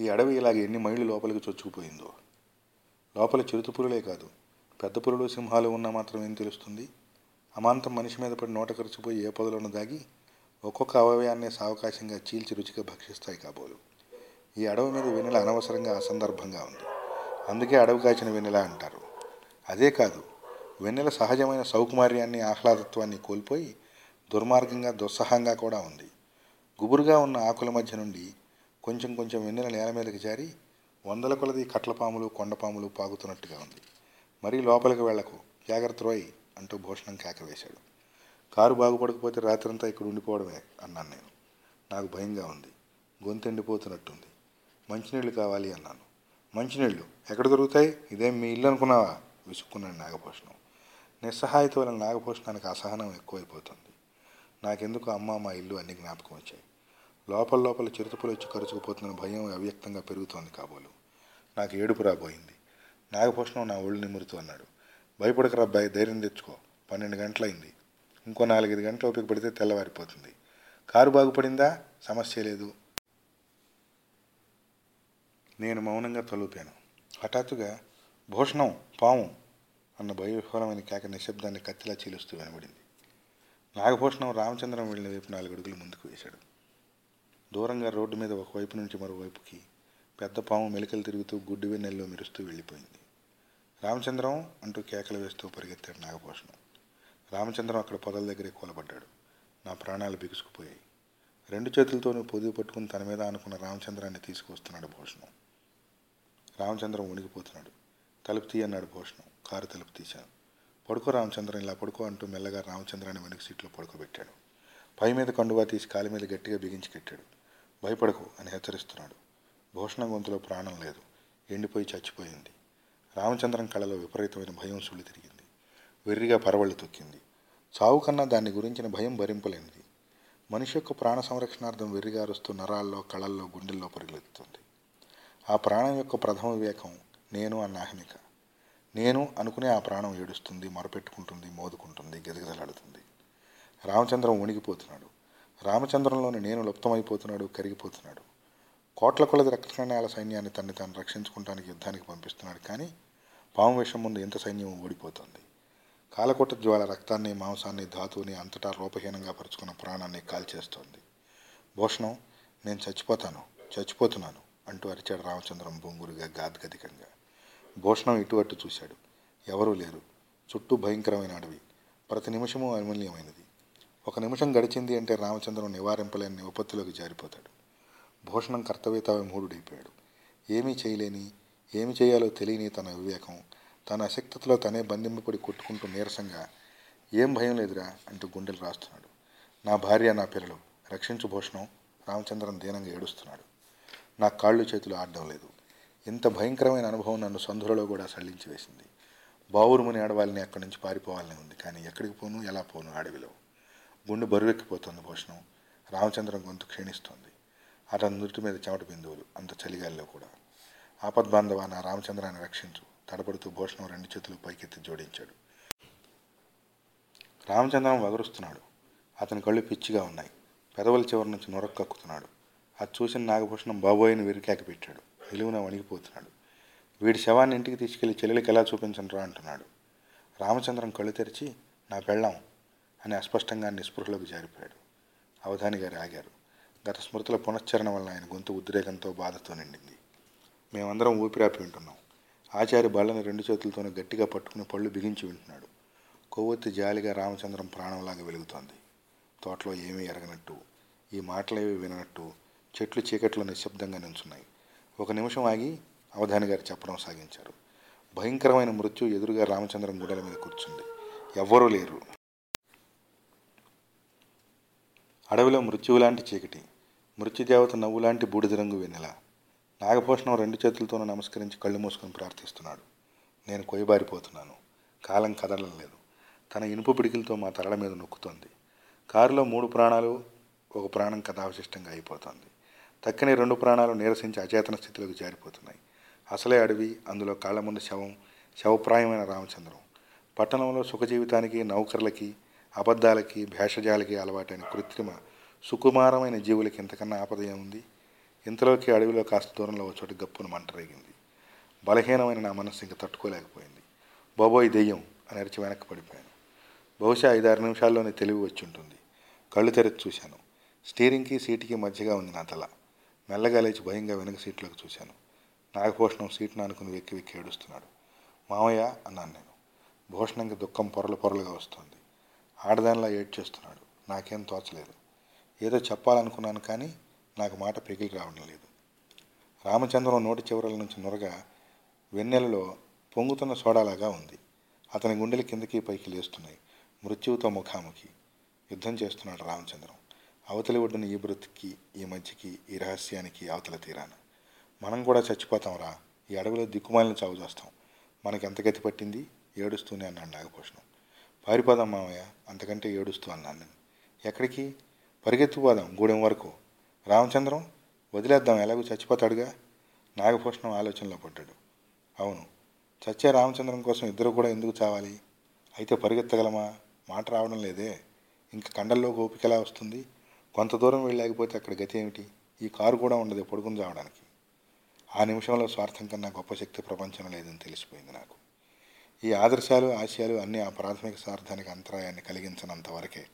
ఈ అడవి ఇలాగ ఎన్ని మైళ్ళు లోపలికి చొచ్చుకుపోయిందో? లోపల చిరుతపురులే కాదు. పెద్ద పురులు సింహాలు ఉన్నా మాత్రం ఏం తెలుస్తుంది? అమాంతం మనిషి మీద పడి నోట ఖర్చుపోయి ఏ పొదలను దాగి ఒక్కొక్క అవయవాన్ని సావకాశంగా చీల్చి రుచిగా భక్షిస్తాయి కాబోలు. ఈ అడవి మీద వెన్నెల అనవసరంగా అసందర్భంగా ఉంది. అందుకే అడవి కాచిన వెన్నెల అంటారు. అదే కాదు వెన్నెల సహజమైన సౌకుమార్యాన్ని ఆహ్లాదత్వాన్ని కోల్పోయి దుర్మార్గంగా దుస్సహంగా కూడా ఉంది. గుబురుగా ఉన్న ఆకుల మధ్య నుండి కొంచెం కొంచెం వెన్నెల నేల మీదకి జారి వందల కొలది కట్లపాములు కొండపాములు పాగుతున్నట్టుగా ఉంది. మరీ లోపలికి వెళ్ళకు జాగ్రత్త రోయ్ అంటూ భూషణం కేక వేశాడు కారు బాగుపడకపోతే రాత్రంతా ఇక్కడ ఉండిపోవడమే అన్నాను నేను. నాకు భయంగా ఉంది. గొంతెండిపోతున్నట్టుంది. మంచినీళ్ళు కావాలి అన్నాను. మంచినీళ్ళు ఎక్కడ దొరుకుతాయి? ఇదేం మీ ఇల్లు అనుకున్నావా? విసుక్కున్నాడు నాగభూషణం. నిస్సహాయత వలన నాగభూషణానికి అసహనం ఎక్కువైపోతుంది. నాకెందుకు అమ్మ మా ఇల్లు అన్ని జ్ఞాపకం వచ్చాయి. లోపల లోపల చిరుతపులు వచ్చి కరుచుకుపోతున్న భయం అవ్యక్తంగా పెరుగుతోంది కాబోలు. నాకు ఏడుపు రాబోయింది. నాగభూషణం నా ఒళ్ళు నిమురుతూ అన్నాడు. భయపడకరా అబ్బాయి ధైర్యం తెచ్చుకో. పన్నెండు గంటలైంది. ఇంకో నాలుగైదు గంటలు ఓపిక పడితే తెల్లవారిపోతుంది. కారు బాగుపడిందా? సమస్య లేదు. నేను మౌనంగా తలుపాను. హఠాత్తుగా భూషణం పాము అన్న భయవిహ్వలమైన కేక నిశ్శబ్దాన్ని కత్తిలా చీలుస్తూ వినబడింది. నాగభూషణం రామచంద్రం వెళ్ళిన వైపు నాలుగు అడుగులు ముందుకు వేశాడు. దూరంగా రోడ్డు మీద ఒకవైపు నుంచి మరోవైపుకి పెద్ద పాము మెలికలు తిరుగుతూ గుడ్డి వెన్నెల్లో మెరుస్తూ వెళ్ళిపోయింది. రామచంద్రం అంటూ కేకలు వేస్తూ పరిగెత్తాడు నాగభూషణం. రామచంద్రం అక్కడ పొదల దగ్గరే కూలబడ్డాడు. నా ప్రాణాలు బిగుసుకుపోయాయి. రెండు చేతులతోనూ పొదుగు పట్టుకుని తన మీద అనుకున్న రామచంద్రాన్ని తీసుకువస్తున్నాడు భూషణం. రామచంద్రం ఉణిగిపోతున్నాడు తలుపు తీయన్నాడు భూషణం. కారు తలుపు తీశాను. పడుకో రామచంద్రం ఇలా పడుకో అంటూ మెల్లగా రామచంద్రాన్ని వెనక సీట్లో పడుకోబెట్టాడు. పై మీద కండువా తీసి కాలి మీద గట్టిగా బిగించి కట్టాడు. భయపడకు అని హెచ్చరిస్తున్నాడు. భూషణ గొంతులో ప్రాణం లేదు. ఎండిపోయి చచ్చిపోయింది. రామచంద్రం కళలో విపరీతమైన భయం సుళ్ళు తిరిగింది. వెర్రిగా పరవళ్ళు తొక్కింది. చావు కన్నా దాన్ని గురించిన భయం భరింపలేనిది. మనిషి యొక్క ప్రాణ సంరక్షణార్థం వెర్రిగా అరుస్తూ నరాల్లో కళల్లో గుండెల్లో పరిగెత్తుతుంది. ఆ ప్రాణం యొక్క ప్రథమ వివేకం నేను అన్న అహమిక నేను అనుకునే ఆ ప్రాణం ఏడుస్తుంది మొరపెట్టుకుంటుంది మోదుకుంటుంది గెదగదలాడుతుంది. రామచంద్రం వణిగిపోతున్నాడు రామచంద్రంలోని నేను లుప్తమైపోతున్నాడు కరిగిపోతున్నాడు. కోట్ల కొలది రక్తనాళ సైన్యాన్ని తన్ని తాను రక్షించుకోవడానికి యుద్ధానికి పంపిస్తున్నాడు. కానీ పాము వేషం ముందు ఎంత సైన్యం ఓడిపోతుంది కాలకొట్ట జ్వాల రక్తాన్ని మాంసాన్ని ధాతువుని అంతటా రూపహీనంగా పరుచుకున్న ప్రాణాన్ని కాల్చేస్తోంది. భూషణం నేను చచ్చిపోతాను చచ్చిపోతున్నాను అంటూ అరిచాడు రామచంద్రం బొంగురుగా గాద్గదికంగా. భూషణం ఇటు అటు చూశాడు. ఎవరూ లేరు. చుట్టూ భయంకరమైన అడవి. ప్రతి నిమిషము అమూల్యమైనది. ఒక నిమిషం గడిచింది అంటే రామచంద్రం నివారింపలేని విపత్తులోకి జారిపోతాడు. భూషణం కర్తవ్యత మూఢుడైపోయాడు. ఏమీ చేయలేని ఏమి చేయాలో తెలియని తన వివేకం తన అశక్తతలో తనే బంధింపబడి కొట్టుకుంటూ నీరసంగా ఏం భయం లేదురా అంటూ గుండెలు రాస్తున్నాడు. నా భార్య నా పిల్లలు రక్షించు భూషణం రామచంద్రం దీనంగా ఏడుస్తున్నాడు. నా కాళ్ళు చేతులు ఆడడం లేదు. ఇంత భయంకరమైన అనుభవం నన్ను సంధులలో కూడా సళ్ళించి వేసింది బావురుముని ఆడవాళ్ళని అక్కడి నుంచి పారిపోవాలని ఉంది. కానీ ఎక్కడికి పోను ఎలా పోను అడవిలో. గుండె బరువెక్కిపోతుంది భూషణం రామచంద్రం గొంతు క్షీణిస్తోంది. అతని నుదుటి మీద చెమట బిందువులు అంత చలిగాల్లో కూడా. ఆపద్బాంధవ నా రామచంద్రాన్ని రక్షించు. తడబడుతూ భూషణం రెండు చేతులు పైకెత్తి జోడించాడు. రామచంద్రం వగరుస్తున్నాడు. అతని కళ్ళు పిచ్చిగా ఉన్నాయి. పెదవుల చివరి నుంచి నొరక్కక్కుతున్నాడు అది చూసిన నాగభూషణం బాబోయిని విరికాకి పెట్టాడు. నిలువున వణిగిపోతున్నాడు. వీడి శవాన్ని ఇంటికి తీసుకెళ్ళి చెల్లెలికి ఎలా చూపించండిరా అంటున్నాడు. రామచంద్రం కళ్ళు తెరిచి నా పెళ్ళాం అని అస్పష్టంగా నిస్పృహలోకి జారిపోయాడు. అవధాని గారు ఆగారు గత స్మృతుల పునశ్చరణ వలన ఆయన గొంతు ఉద్రేకంతో బాధతో నిండింది. మేమందరం ఊపిరాపి వింటున్నాం. ఆచారి బళ్ళని రెండు చేతులతోనే గట్టిగా పట్టుకుని పళ్ళు బిగించి వింటున్నాడు. కొవ్వొత్తి జాలిగా రామచంద్రం ప్రాణంలాగా వెలుగుతోంది. తోటలో ఏమీ ఎరగనట్టు ఈ మాటలేవి వినట్టు చెట్లు చీకట్లో నిశ్శబ్దంగా నించున్నాయి. ఒక నిమిషం ఆగి అవధాని గారు చెప్పడం సాగించారు. భయంకరమైన మృత్యు ఎదురుగా రామచంద్రం గుడల మీద కూర్చుంది. ఎవ్వరూ లేరు. అడవిలో మృత్యువు లాంటి చీకటి మృత్యుదేవత నవ్వులాంటి బూడిద రంగు వెన్నెల. నాగభూషణం రెండు చేతులతోనూ నమస్కరించి కళ్ళు మూసుకొని ప్రార్థిస్తున్నాడు. నేను కొయ్యబారిపోతున్నాను. కాలం కదలడం లేదు తన ఇనుప పిడికిలతో మా తరల మీద నొక్కుతోంది. కారులో మూడు ప్రాణాలు ఒక ప్రాణం కథావశిష్టంగా అయిపోతుంది. తక్కని రెండు ప్రాణాలు నీరసించి అచేతన స్థితిలోకి జారిపోతున్నాయి. అసలే అడవి అందులో కాళ్ళ ముందు శవం శవప్రాయమైన రామచంద్రం. పట్టణంలో సుఖజీవితానికి నౌకర్లకి అబద్ధాలకి భేషజాలకి అలవాటైన కృత్రిమ సుకుమారమైన జీవులకి ఇంతకన్నా ఆపద ఏముంది? ఇంతలోకి అడవిలో కాస్త దూరంలో ఒక చోట గప్పును మంట రేగింది. బలహీనమైన నా మనస్సు ఇంకా తట్టుకోలేకపోయింది. బాబోయ్ దెయ్యం అని అరిచి వెనక్కి పడిపోయాను. బహుశా ఐదారు నిమిషాల్లోనే తెలివి వచ్చి ఉంటుంది. కళ్ళు తెరచి చూశాను. స్టీరింగ్కి సీటుకి మధ్యగా ఉంది నా తల. మెల్లగా లేచి భయంగా వెనక సీట్లోకి చూశాను. నాగభూషణం సీటును అనుకుని వెక్కి వెక్కి ఏడుస్తున్నాడు. మామయ్య అన్నాను నేను. భూషణంకి దుఃఖం పొరలు పొరలుగా వస్తుంది. ఆడదానిలా ఏడ్చేస్తున్నాడు నాకేం తోచలేదు. ఏదో చెప్పాలనుకున్నాను కానీ నాకు మాట పెగిలి రావడం లేదు. రామచంద్రం నోటి చివరల నుంచి నొరగా వెన్నెలలో పొంగుతున్న సోడాలాగా ఉంది. అతని గుండెలు కిందకి పైకి లేస్తున్నాయి. మృత్యువుతో ముఖాముఖి. యుద్ధం చేస్తున్నాడు రామచంద్రం. అవతలి ఒడ్డున ఈ బ్రతికి ఈ మధ్యకి ఈ రహస్యానికి అవతల తీరాన. మనం కూడా చచ్చిపోతాం రా. ఈ అడవిలో దిక్కుమాలిన చావు చేస్తాం. మనకి ఎంత గతి పట్టింది? ఏడుస్తూనే అన్నాడు నాగభూషణం. పారిపోదాం మామయ్య అంతకంటే ఏడుస్తూ అన్నాను నేను. ఎక్కడికి? పరిగెత్తుపోదాం గూడెం వరకు. రామచంద్రం వదిలేద్దాం ఎలాగో చచ్చిపోతాడుగా? నాగభూషణం ఆలోచనలో పడ్డాడు. అవును చచ్చే రామచంద్రం కోసం ఇద్దరు కూడా ఎందుకు చావాలి? అయితే పరిగెత్తగలమా? మాట రావడం లేదే. ఇంక కండల్లో ఓపికలా వస్తుంది? కొంత దూరం వెళ్ళలేకపోతే అక్కడ గతి ఏమిటి? ఈ కారు కూడా ఉండదు పడుకుని చావడానికి. ఆ నిమిషంలో స్వార్థం కన్నా గొప్ప శక్తి ప్రపంచం లేదని తెలిసిపోయింది నాకు. ఈ ఆదర్శాలు ఆశయాలు అన్నీ ఆ ప్రాథమిక స్వార్థానికి అంతరాయాన్ని కలిగించినంత వరకే.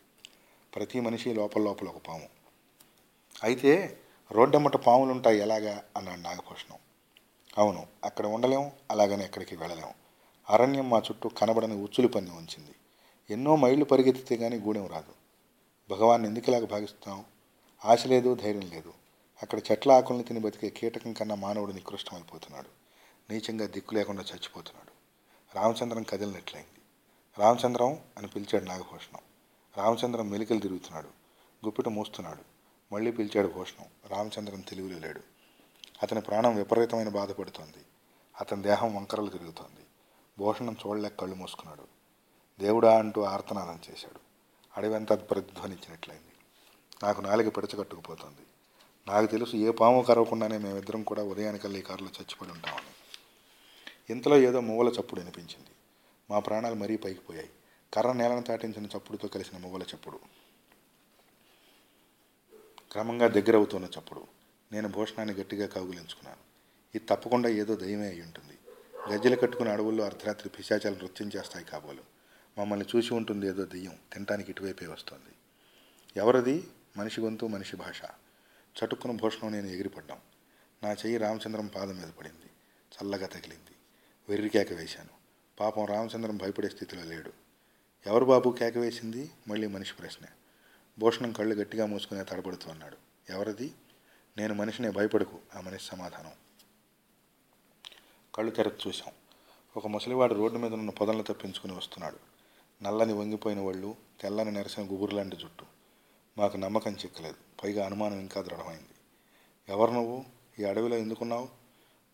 ప్రతి మనిషి లోపల లోపల ఒక పాము. అయితే రోడ్డమ్మట పాములు ఉంటాయి ఎలాగా అన్నాడు నాగభూషణం. అవును అక్కడ ఉండలేము అలాగనే ఎక్కడికి వెళ్ళలేం. అరణ్యం మా చుట్టూ కనబడని ఉచ్చులు పన్ని ఉంచింది. ఎన్నో మైళ్ళు పరిగెత్తితే కానీ గూడెం రాదు. భగవాన్ ఎందుకులాగా భావిస్తున్నాం భావిస్తాం? ఆశ లేదు ధైర్యం లేదు. అక్కడ చెట్ల ఆకుల్ని తిని బతికే కీటకం కన్నా మానవుడు నికృష్టమైపోతున్నాడు. నీచంగా దిక్కు లేకుండా చచ్చిపోతున్నాడు. రామచంద్రం కదిలినట్లయింది. రామచంద్రం అని పిలిచాడు నాగభూషణం. రామచంద్రం మెలికలు తిరుగుతున్నాడు. గుప్పిట మూస్తున్నాడు. మళ్ళీ పిలిచాడు భూషణం. రామచంద్రం తెలివిలో లేడు. అతని ప్రాణం విపరీతమైన బాధపడుతోంది అతని దేహం వంకరలు తిరుగుతోంది. భూషణం చూడలేక కళ్ళు మూసుకున్నాడు. దేవుడా అంటూ ఆర్తనాదం చేశాడు. అడవంతా ప్రతిధ్వనించినట్లయింది నాకు నాలుగు పిడచగట్టుకుపోతుంది నాకు తెలుసు ఏ పాము కరవకుండానే మేమిద్దరం కూడా ఉదయానికల్లా ఈ కారులో చచ్చిపడి ఉంటామని. ఇంతలో ఏదో మువ్వల చప్పుడు వినిపించింది. మా ప్రాణాలు మరీ పైకి పోయాయి. కర్ర నేలను తాటించిన చప్పుడుతో కలిసిన మువ్వల చప్పుడు. క్రమంగా దగ్గర అవుతున్న చప్పుడు. నేను భూషణాన్ని గట్టిగా కౌగులించుకున్నాను. ఇది తప్పకుండా ఏదో దయమే అయి ఉంటుంది. గజ్జలు కట్టుకుని అడవుల్లో అర్ధరాత్రి పిశాచాలు నృత్యం చేస్తాయి కాబోలు. మమ్మల్ని చూసి ఉంటుంది ఏదో దెయ్యం. తినటానికి ఇటువైపే వస్తుంది. ఎవరిది? మనిషి గొంతు మనిషి భాష. చటుక్కున భూషణం నేను ఎగిరిపడ్డాం. నా చెయ్యి రామచంద్రం పాదం మీద పడింది. చల్లగా తగిలింది. వెర్రి కేక వేశాను. పాపం రామచంద్రం భయపడే స్థితిలో లేడు. ఎవరు బాబు కేక వేసింది? మళ్ళీ మనిషి ప్రశ్న. భూషణం కళ్ళు గట్టిగా మూసుకునే తడబడుతూ అన్నాడు. ఎవరిది? నేను మనిషినే భయపడకు. ఆ మనిషి సమాధానం. కళ్ళు తెరచి చూశాం. ఒక ముసలివాడు రోడ్డు మీద ఉన్న పొదలను తప్పించుకుని వస్తున్నాడు. నల్లని వంగిపోయిన వాళ్ళు తెల్లని నెరసిన గుబురులాంటి జుట్టు. మాకు నమ్మకం చిక్కలేదు. పైగా అనుమానం ఇంకా దృఢమైంది. ఎవరు నువ్వు? ఈ అడవిలో ఎందుకున్నావు?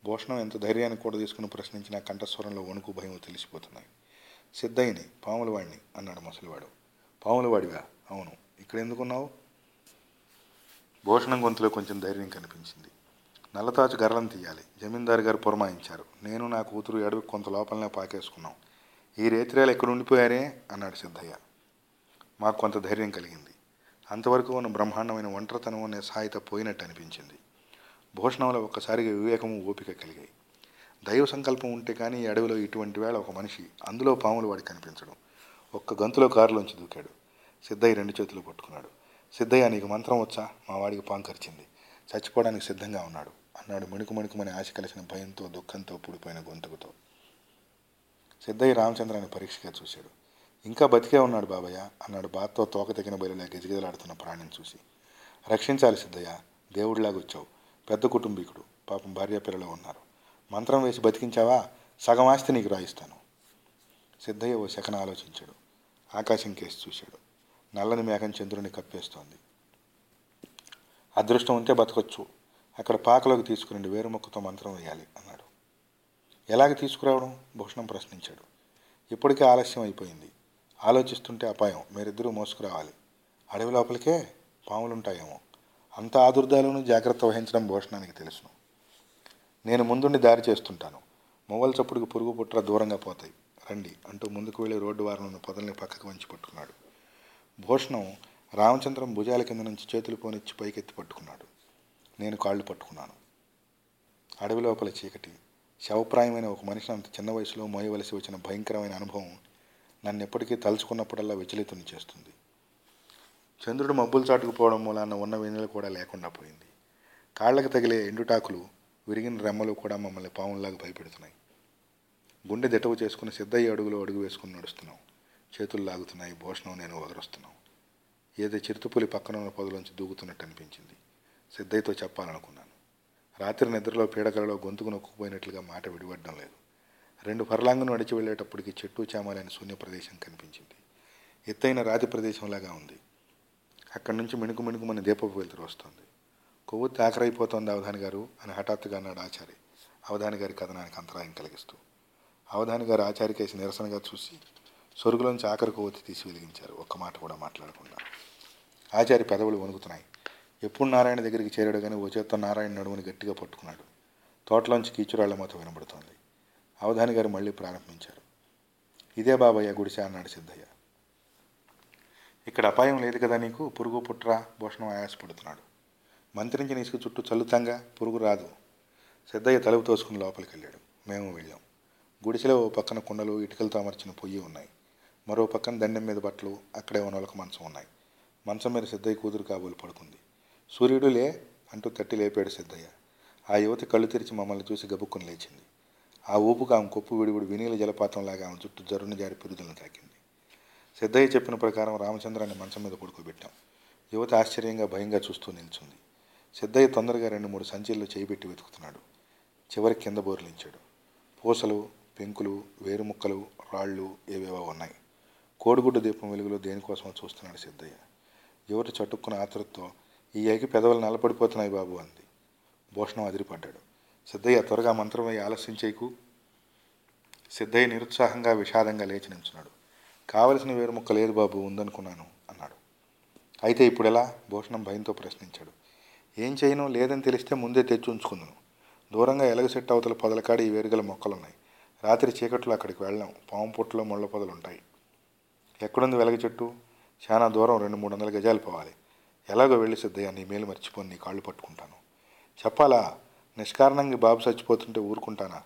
భూషణం ఎంత ధైర్యాన్ని కూడా తీసుకుని ప్రశ్నించిన కంఠస్వరంలో వణుకు భయం తెలిసిపోతున్నాయి. సిద్ధయ్యని పాములవాడిని అన్నాడు ముసలివాడు. పాములవాడివా? అవును. ఇక్కడ ఎందుకున్నావు? భూషణం గొంతులో కొంచెం ధైర్యం కనిపించింది. నల్లతాచు గర్రం తీయాలి. జమీందారు గారు పురమాయించారు. నేను నా కూతురు ఎడవి కొంత లోపలనే పాకేసుకున్నాం. ఈ రేత్రేలు ఎక్కడ ఉండిపోయారే? అన్నాడు సిద్ధయ్య. మాకు కొంత ధైర్యం కలిగింది. అంతవరకు ఉన్న బ్రహ్మాండమైన ఒంటరితనం అనే సహాయత పోయినట్టు అనిపించింది. భూషణంలో ఒక్కసారిగా వివేకము ఓపిక కలిగాయి. దైవ సంకల్పం ఉంటే కానీ అడవిలో ఇటువంటి వేళ ఒక మనిషి అందులో పాములు వాడికి కనిపించడం. ఒక్క గంతులో కారులోంచి దూకాడు. సిద్ధయ్య రెండు చేతులు పట్టుకున్నాడు. సిద్ధయ్య నీకు మంత్రం వచ్చా మా వాడికి పాంకరిచింది చచ్చిపోవడానికి సిద్ధంగా ఉన్నాడు అన్నాడు మణుకు మణుకుమని ఆశ కలిసిన భయంతో దుఃఖంతో పూడిపోయిన గొంతుకుతో. సిద్ధయ్య రామచంద్రాన్ని పరీక్షగా చూశాడు. ఇంకా బతికే ఉన్నాడు బాబయ్య అన్నాడు బాత్తో తోక తెగిన బయలులా గిజగిజలాడుతున్న ప్రాణిని చూసి. రక్షించాలి సిద్ధయ్య దేవుడిలాగొచ్చావు పెద్ద కుటుంబీకుడు పాపం భార్య పిల్లలు ఉన్నారు. మంత్రం వేసి బతికించావా? సగం ఆస్తి నీకు రాయిస్తాను. సిద్ధయ్య ఓ శకన ఆలోచించాడు. ఆకాశం కేసి చూశాడు. నల్లని మేఘం చంద్రుని కప్పేస్తోంది. అదృష్టం ఉంటే బతకొచ్చు. అక్కడ పాకలోకి తీసుకురండి వేరుముక్కతో మంత్రం వేయాలి అన్నాడు. ఎలాగ తీసుకురావడం? భూషణం ప్రశ్నించాడు. ఇప్పటికే ఆలస్యం అయిపోయింది. ఆలోచిస్తుంటే అపాయం. మీరిద్దరూ మోసుకురావాలి. అడవి లోపలికే పాములుంటాయేమో. అంత ఆదుర్దాలను జాగ్రత్త వహించడం భూషణానికి తెలుసును. నేను ముందుండి దారి చేస్తుంటాను. మొవ్వల చప్పుడుకు పురుగు పుట్ర దూరంగా పోతాయి. రండి అంటూ ముందుకు వెళ్ళి రోడ్డు వారం ఉన్న పొదల్ని పక్కకు వంచి పట్టుకున్నాడు. భూషణం రామచంద్రం భుజాల కింద నుంచి చేతులు పోనిచ్చి పైకెత్తి పట్టుకున్నాడు. నేను కాళ్ళు పట్టుకున్నాను. అడవి లోపల చీకటి శవప్రాయమైన ఒక మనిషిని అంత చిన్న వయసులో మోయవలసి వచ్చిన భయంకరమైన అనుభవం నన్ను ఎప్పటికీ తలుచుకున్నప్పుడల్లా విచలితుని చేస్తుంది. చంద్రుడు మబ్బులు చాటుకుపోవడం మూలాన ఉన్న వెన్నెల కూడా లేకుండా పోయింది. కాళ్ళకు తగిలే ఎండుటాకులు విరిగిన రెమ్మలు కూడా మమ్మల్ని పాముల్లాగా భయపెడుతున్నాయి. గుండె దిటవు చేసుకుని సిద్ధయ్య అడుగులో అడుగు వేసుకుని నడుస్తున్నాం. చేతులు లాగుతున్నాయి. భూషణం నేను వదరుస్తున్నాం ఏదో చిరుతుపులి పక్కన ఉన్న పొదలోంచి దూకుతున్నట్టు అనిపించింది. సిద్ధయ్యతో చెప్పాలనుకున్నాను. రాత్రి నిద్రలో పీడకలలో గొంతుకు నొక్కుపోయినట్లుగా మాట విడిపడడం లేదు. రెండు ఫర్లాంగును నడిచి వెళ్ళేటప్పటికి చెట్టు చామలేని శూన్య ప్రదేశం కనిపించింది. ఎత్తైన రాతి ప్రదేశంలాగా ఉంది. అక్కడి నుంచి మిణుకు మిణుకుమని దీపపు వెలుతురు వస్తుంది. కొవ్వొత్తి ఆఖరైపోతోంది అవధాని గారు అని హఠాత్తుగా అన్నాడు ఆచారి. అవధాని గారి కథనానికి అంతరాయం కలిగిస్తూ. అవధాని గారు ఆచారికేసి నిరసనగా చూసి సొరుగులోంచి ఆఖరి కొవ్వొత్తి తీసి వెలిగించారు. ఒక్క మాట కూడా మాట్లాడకుండా. ఆచారి పెదవులు వణుకుతున్నాయి. ఎప్పుడు నారాయణ దగ్గరికి చేరాడు కానీ ఓ చేత్తో నారాయణ నడుముని గట్టిగా పట్టుకున్నాడు. తోటలోంచి కీచురాళ్ళ మూత వినబడుతోంది. అవధాని గారు మళ్ళీ ప్రారంభించారు. ఇదే బాబయ్య గుడిసె అన్నాడు సిద్ధయ్య. ఇక్కడ అపాయం లేదు కదా నీకు? పురుగు పుట్రా భూషణం ఆయాసపడుతున్నాడు. మంత్రించి ఇసుక చుట్టూ చల్లుతంగా? పురుగు రాదు. సిద్ధయ్య తలుపు తోసుకుని లోపలికి వెళ్ళాడు మేము వెళ్ళాం. గుడిసెలో ఓ పక్కన కుండలు ఇటుకలతో అమర్చిన పొయ్యి ఉన్నాయి. మరో పక్కన దండెం మీద బట్టలు అక్కడే ఉన్నోళ్ళకి మంచం ఉన్నాయి. మంచం మీద సిద్ధయ్య కూతురు కాబోలు పడుకుంది. సూర్యుడు లే అంటూ తట్టి లేపాడు సిద్ధయ్య. ఆ యువతి కళ్ళు తెరిచి మమ్మల్ని చూసి గబుక్కుని లేచింది. ఆ ఊపుకు ఆమె కొప్పు విడివిడి వినీల జలపాతంలాగా ఆమె చుట్టూ జరుని జారి పిరుదులను తాకింది. సిద్ధయ్య చెప్పిన ప్రకారం రామచంద్రాన్ని మంచం మీద పడుకోబెట్టాం. యువత ఆశ్చర్యంగా భయంగా చూస్తూ నిల్చుంది. సిద్ధయ్య తొందరగా రెండు మూడు సంచుల్లో చేయిబెట్టి వెతుకుతున్నాడు. చివరి కింద బోర్లించాడు. పూసలు పెంకులు వేరుముక్కలు రాళ్ళు ఏవేవో ఉన్నాయి. కోడిగుడ్డు దీపం వెలుగులో దేనికోసమో చూస్తున్నాడు సిద్ధయ్య యువత చటుక్కున ఆతృతతో ఈ ఐకి పెదవులు నల్లపడిపోతున్నాయి బాబు అంది. భూషణం అదిరిపడ్డాడు. సిద్ధయ్య త్వరగా మంత్రం ఆలస్యం చేయకు. సిద్ధయ్య నిరుత్సాహంగా విషాదంగా లేచి నించున్నాడు కావలసిన వేరుముక్క లేదు బాబు ఉందనుకున్నాను అన్నాడు. అయితే ఇప్పుడు ఎలా? భూషణం భయంతో ప్రశ్నించాడు. ఏం చేయను? లేదని తెలిస్తే ముందే తెచ్చి ఉంచుకుందును. దూరంగా ఎలగ చెట్టు అవతల పొదలకాడి ఈ వేరుగల మొక్కలున్నాయి. రాత్రి చీకట్లో అక్కడికి వెళ్ళాం. పాము పొట్టులో ముళ్ళ పొదలు ఉంటాయి ఎక్కడుంది వెలగ చెట్టు? చాలా దూరం రెండు మూడు వందల గజాలు పోవాలి. ఎలాగో వెళ్ళి సిద్ధయ్య నీ మేలు మర్చిపోని నీ కాళ్ళు పట్టుకుంటాను. చెప్పాలా? నిష్కారణంగా బాబు చచ్చిపోతుంటే ఊరుకుంటానా?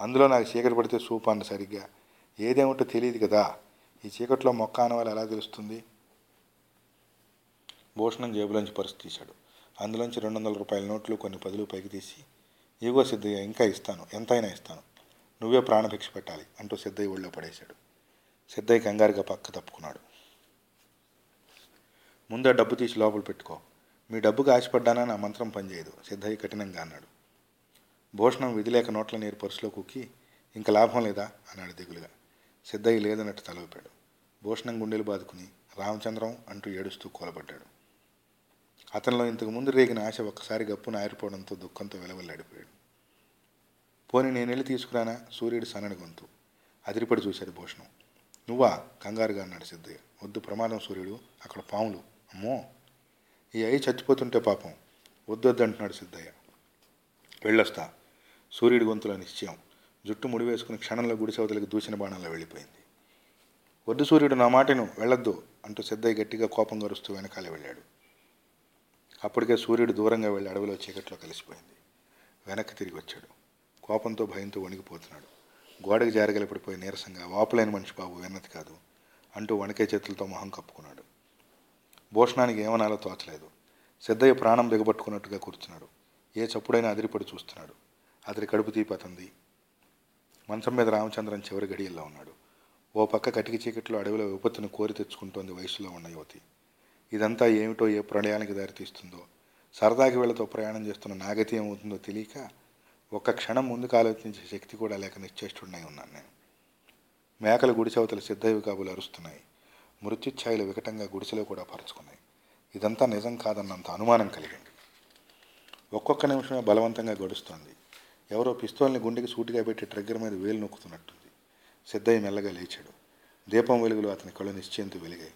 అందులో నాకు చీకటి పడితే సూపాన్ని సరిగ్గా. ఏదేమిటో తెలియదు కదా? ఈ చీకట్లో మొక్క అనవాలి ఎలా తెలుస్తుంది? భూషణం జేబులోంచి పర్సు తీశాడు. అందులోంచి రెండు వందల రూపాయల నోట్లు కొన్ని పదులు పైకి తీసి ఇగో సిద్ధయ్య ఇంకా ఇస్తాను. ఎంతైనా ఇస్తాను. నువ్వే ప్రాణభిక్ష పెట్టాలి అంటూ సిద్ధయ్య ఒళ్ళో పడేశాడు. సిద్ధయ్య కంగారుగా పక్క తప్పుకున్నాడు. ముందే డబ్బు తీసి లోపల పెట్టుకో. మీ డబ్బుకి ఆశపడ్డానా? నా మంత్రం పనిచేయదు సిద్ధయ్య కఠినంగా అన్నాడు. భూషణం విధిలేక నోట్ల నీరు పరుసులో కుక్కి ఇంకా లాభం లేదా? అన్నాడు దిగులుగా. సిద్ధయ్య లేదన్నట్టు తలవిపాడు భూషణం గుండెలు బాదుకుని రామచంద్రం అంటూ ఏడుస్తూ కూలబడ్డాడు. అతనిలో ఇంతకు ముందు రేగిన ఆశ ఒక్కసారి గప్పున ఆరిపోవడంతో దుఃఖంతో వెలవెల్లాడిపోయాడు. పోని నేనెళ్ళి తీసుకురానా? సూర్యుడు సన్నని గొంతు. అదిరిపడి చూశాడు భూషణం. నువ్వా? కంగారుగా అన్నాడు సిద్ధయ్య. వద్దు ప్రమాదం సూర్యుడు. అక్కడ పాములు. అమ్మో! ఈ అయి చచ్చిపోతుంటే పాపం. వద్దొద్దు వద్దు అంటున్నాడు సిద్ధయ్య. వెళ్ళొస్తా. సూర్యుడి గొంతులో నిశ్చయం. జుట్టు ముడివేసుకుని క్షణంలో గుడిసెవతలకి దూసిన బాణంలో వెళ్ళిపోయింది. వద్దు సూర్యుడు నా మాటను వెళ్ళొద్దు అంటూ సిద్ధయ్య గట్టిగా కోపం గరుస్తూ వెనకాల వెళ్ళాడు. అప్పటికే సూర్యుడు దూరంగా వెళ్ళి అడవిలో చీకట్లో కలిసిపోయింది. వెనక్కి తిరిగి వచ్చాడు. కోపంతో భయంతో వణికిపోతున్నాడు. గోడకి జారగలిపడిపోయి నీరసంగా వాపులైన మనిషి బాబు వెన్నతి కాదు అంటూ వణికే చేతులతో మొహం కప్పుకున్నాడు. భూషణానికి ఏమనాలో తోచలేదు. సిద్ధయ్య ప్రాణం దిగబట్టుకున్నట్టుగా కూర్చున్నాడు. ఏ చప్పుడైనా అదిరిపడి చూస్తున్నాడు. అతడి కడుపు తీపతంది మంచం మీద రామచంద్రన్ చివరి గడియల్లో ఉన్నాడు. ఓ పక్క కటికి చీకట్లో అడవిలో విపత్తును కోరి తెచ్చుకుంటోంది వయసులో ఉన్న యువతి. ఇదంతా ఏమిటో ఏ ప్రళయానికి దారితీస్తుందో? సరదాకి వీళ్ళతో ప్రయాణం చేస్తున్న నాగతి ఏమవుతుందో తెలియక ఒక్క క్షణం ముందుకు ఆలోచించే శక్తి కూడా లేక నిశ్చేష్టుడై ఉన్నాను నేను. మేకలు గుడిసెవతల సిద్ధవి కాబులు అరుస్తున్నాయి. మృత్యుఛాయలు వికటంగా గుడిసెలో కూడా పరుచుకున్నాయి. ఇదంతా నిజం కాదన్నంత అనుమానం కలిగింది. ఒక్కొక్క నిమిషమే బలవంతంగా గడుస్తోంది. ఎవరో పిస్తోల్ని గుండెకి సూటిగా పెట్టి ట్రగ్గర్ మీద వేలు నొక్కుతున్నట్టుంది. సిద్ధయ్య మెల్లగా లేచాడు. దీపం వెలుగులో అతని కళ్ళు నిశ్చయంతో వెలిగాయి.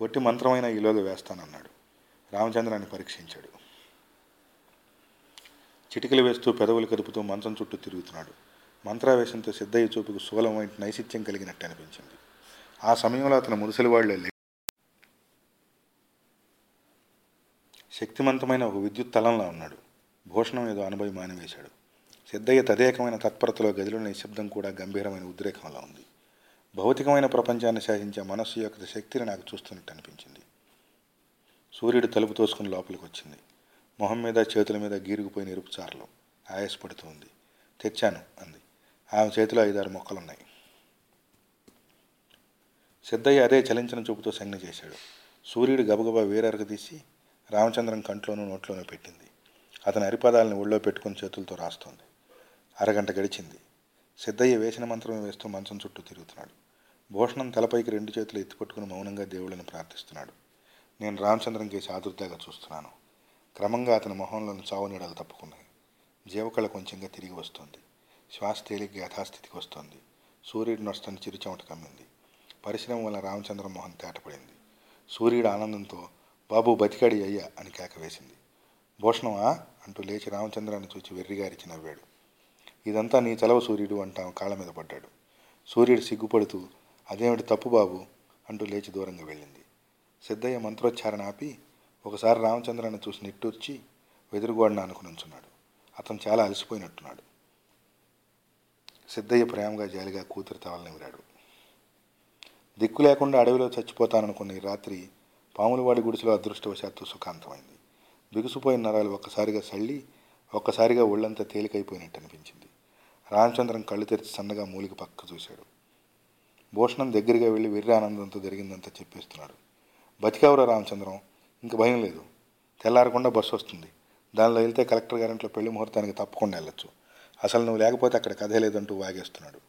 ఒట్టి మంత్రమైన ఈలోగా వేస్తానన్నాడు. రామచంద్రాన్ని పరీక్షించాడు. చిటికలు వేస్తూ పెదవులు కదుపుతూ మంత్రం చుట్టూ తిరుగుతున్నాడు. మంత్రావేశంతో సిద్ధయ్య చూపుకు శూలం వంటి నైసిత్యం కలిగినట్టు అనిపించింది. ఆ సమయంలో అతను ముదుసలివాళ్ళే లే శక్తివంతమైన ఒక విద్యుత్ తలంలా ఉన్నాడు. భూషణం ఏదో అనుభవి మానివేశాడు సిద్ధయ్య తదేకమైన తత్పరతలో గదిలో నిశ్శబ్దం కూడా గంభీరమైన ఉద్రేకంలో ఉంది. భౌతికమైన ప్రపంచాన్ని శాసించే మనస్సు యొక్క శక్తిని నాకు చూస్తున్నట్టు అనిపించింది. సూర్యుడు తలుపు తోసుకుని లోపలికి వచ్చింది మొహం మీద చేతుల మీద గీరుకుపోయిన ఎరుపు చారలు. ఆయాసపడుతూ ఉంది తెచ్చాను అంది. ఆమె చేతిలో ఐదారు మొక్కలున్నాయి. సిద్ధయ్య అదే చలించిన చూపుతో సంజ్ఞ చేశాడు. సూర్యుడు గబగబా వేరరగ తీసి రామచంద్రం కంట్లోనూ నోట్లోనూ పెట్టింది. అతని అరిపాదాలను ఒళ్ళో పెట్టుకుని చేతులతో రాస్తోంది. అరగంట గడిచింది. సిద్ధయ్య వేసిన మంత్రం వేస్తూ మంచం చుట్టూ తిరుగుతున్నాడు. భూషణం తలపైకి రెండు చేతులు ఎత్తిపట్టుకుని మౌనంగా దేవుళ్ళని ప్రార్థిస్తున్నాడు. నేను రామచంద్రం కేసి ఆదుర్దాగా చూస్తున్నాను. క్రమంగా అతని మొహంలోని చావు నీడలు తప్పుకున్నాయి. జీవకళ కొంచెంగా తిరిగి వస్తుంది. శ్వాస తేలిగ్గా యథాస్థితికి వస్తోంది. సూర్యుడు నొస్తని చిరుచెమట కమ్మింది. పరిశ్రమ వల్ల రామచంద్రం మొహం తేటపడింది. సూర్యుడు ఆనందంతో బాబు బతికాడి అయ్యా అని కేక వేసింది. భూషణమా? అంటూ లేచి రామచంద్రాన్ని చూచి వెర్రిగారిచి నవ్వాడు. ఇదంతా నీ చలవ సూర్యుడు అంటాం కాళ్ళ మీద పడ్డాడు. సూర్యుడు సిగ్గుపడుతూ అదేమిటి తప్పు బాబు? అంటూ లేచి దూరంగా వెళ్ళింది. సిద్ధయ్య మంత్రోచ్చారణ ఆపి ఒకసారి రామచంద్రాన్ని చూసి నిట్టూర్చి వెదురుగోడన అనుకుని ఉంచున్నాడు. అతను చాలా అలసిపోయినట్టున్నాడు. సిద్ధయ్య ప్రేమగా జాలిగా కూతురు తవలనివిరాడు దిక్కు లేకుండా అడవిలో చచ్చిపోతాననుకున్న ఈ రాత్రి పాములవాడి గుడిసెలో అదృష్టవశాత్తు సుఖాంతమైంది. బిగుసుపోయిన నరాలు ఒక్కసారిగా సళ్ళి ఒక్కసారిగా ఒళ్ళంతా తేలికైపోయినట్టు అనిపించింది. రామచంద్రం కళ్ళు తెరిచి సన్నగా మూలిక పక్క చూశాడు. భూషణం దగ్గరగా వెళ్ళి వెర్రి ఆనందంతో జరిగిందంతా చెప్పేస్తున్నాడు. బతికావురా రామచంద్రం? ఇంక భయం లేదు. తెల్లారకుండా బస్సు వస్తుంది. దానిలో వెళ్తే కలెక్టర్ గారింట్లో పెళ్ళి ముహూర్తానికి తప్పకుండా వెళ్ళొచ్చు. అసలు నువ్వు లేకపోతే అక్కడ కథే లేదంటూ వాగేస్తున్నాడు.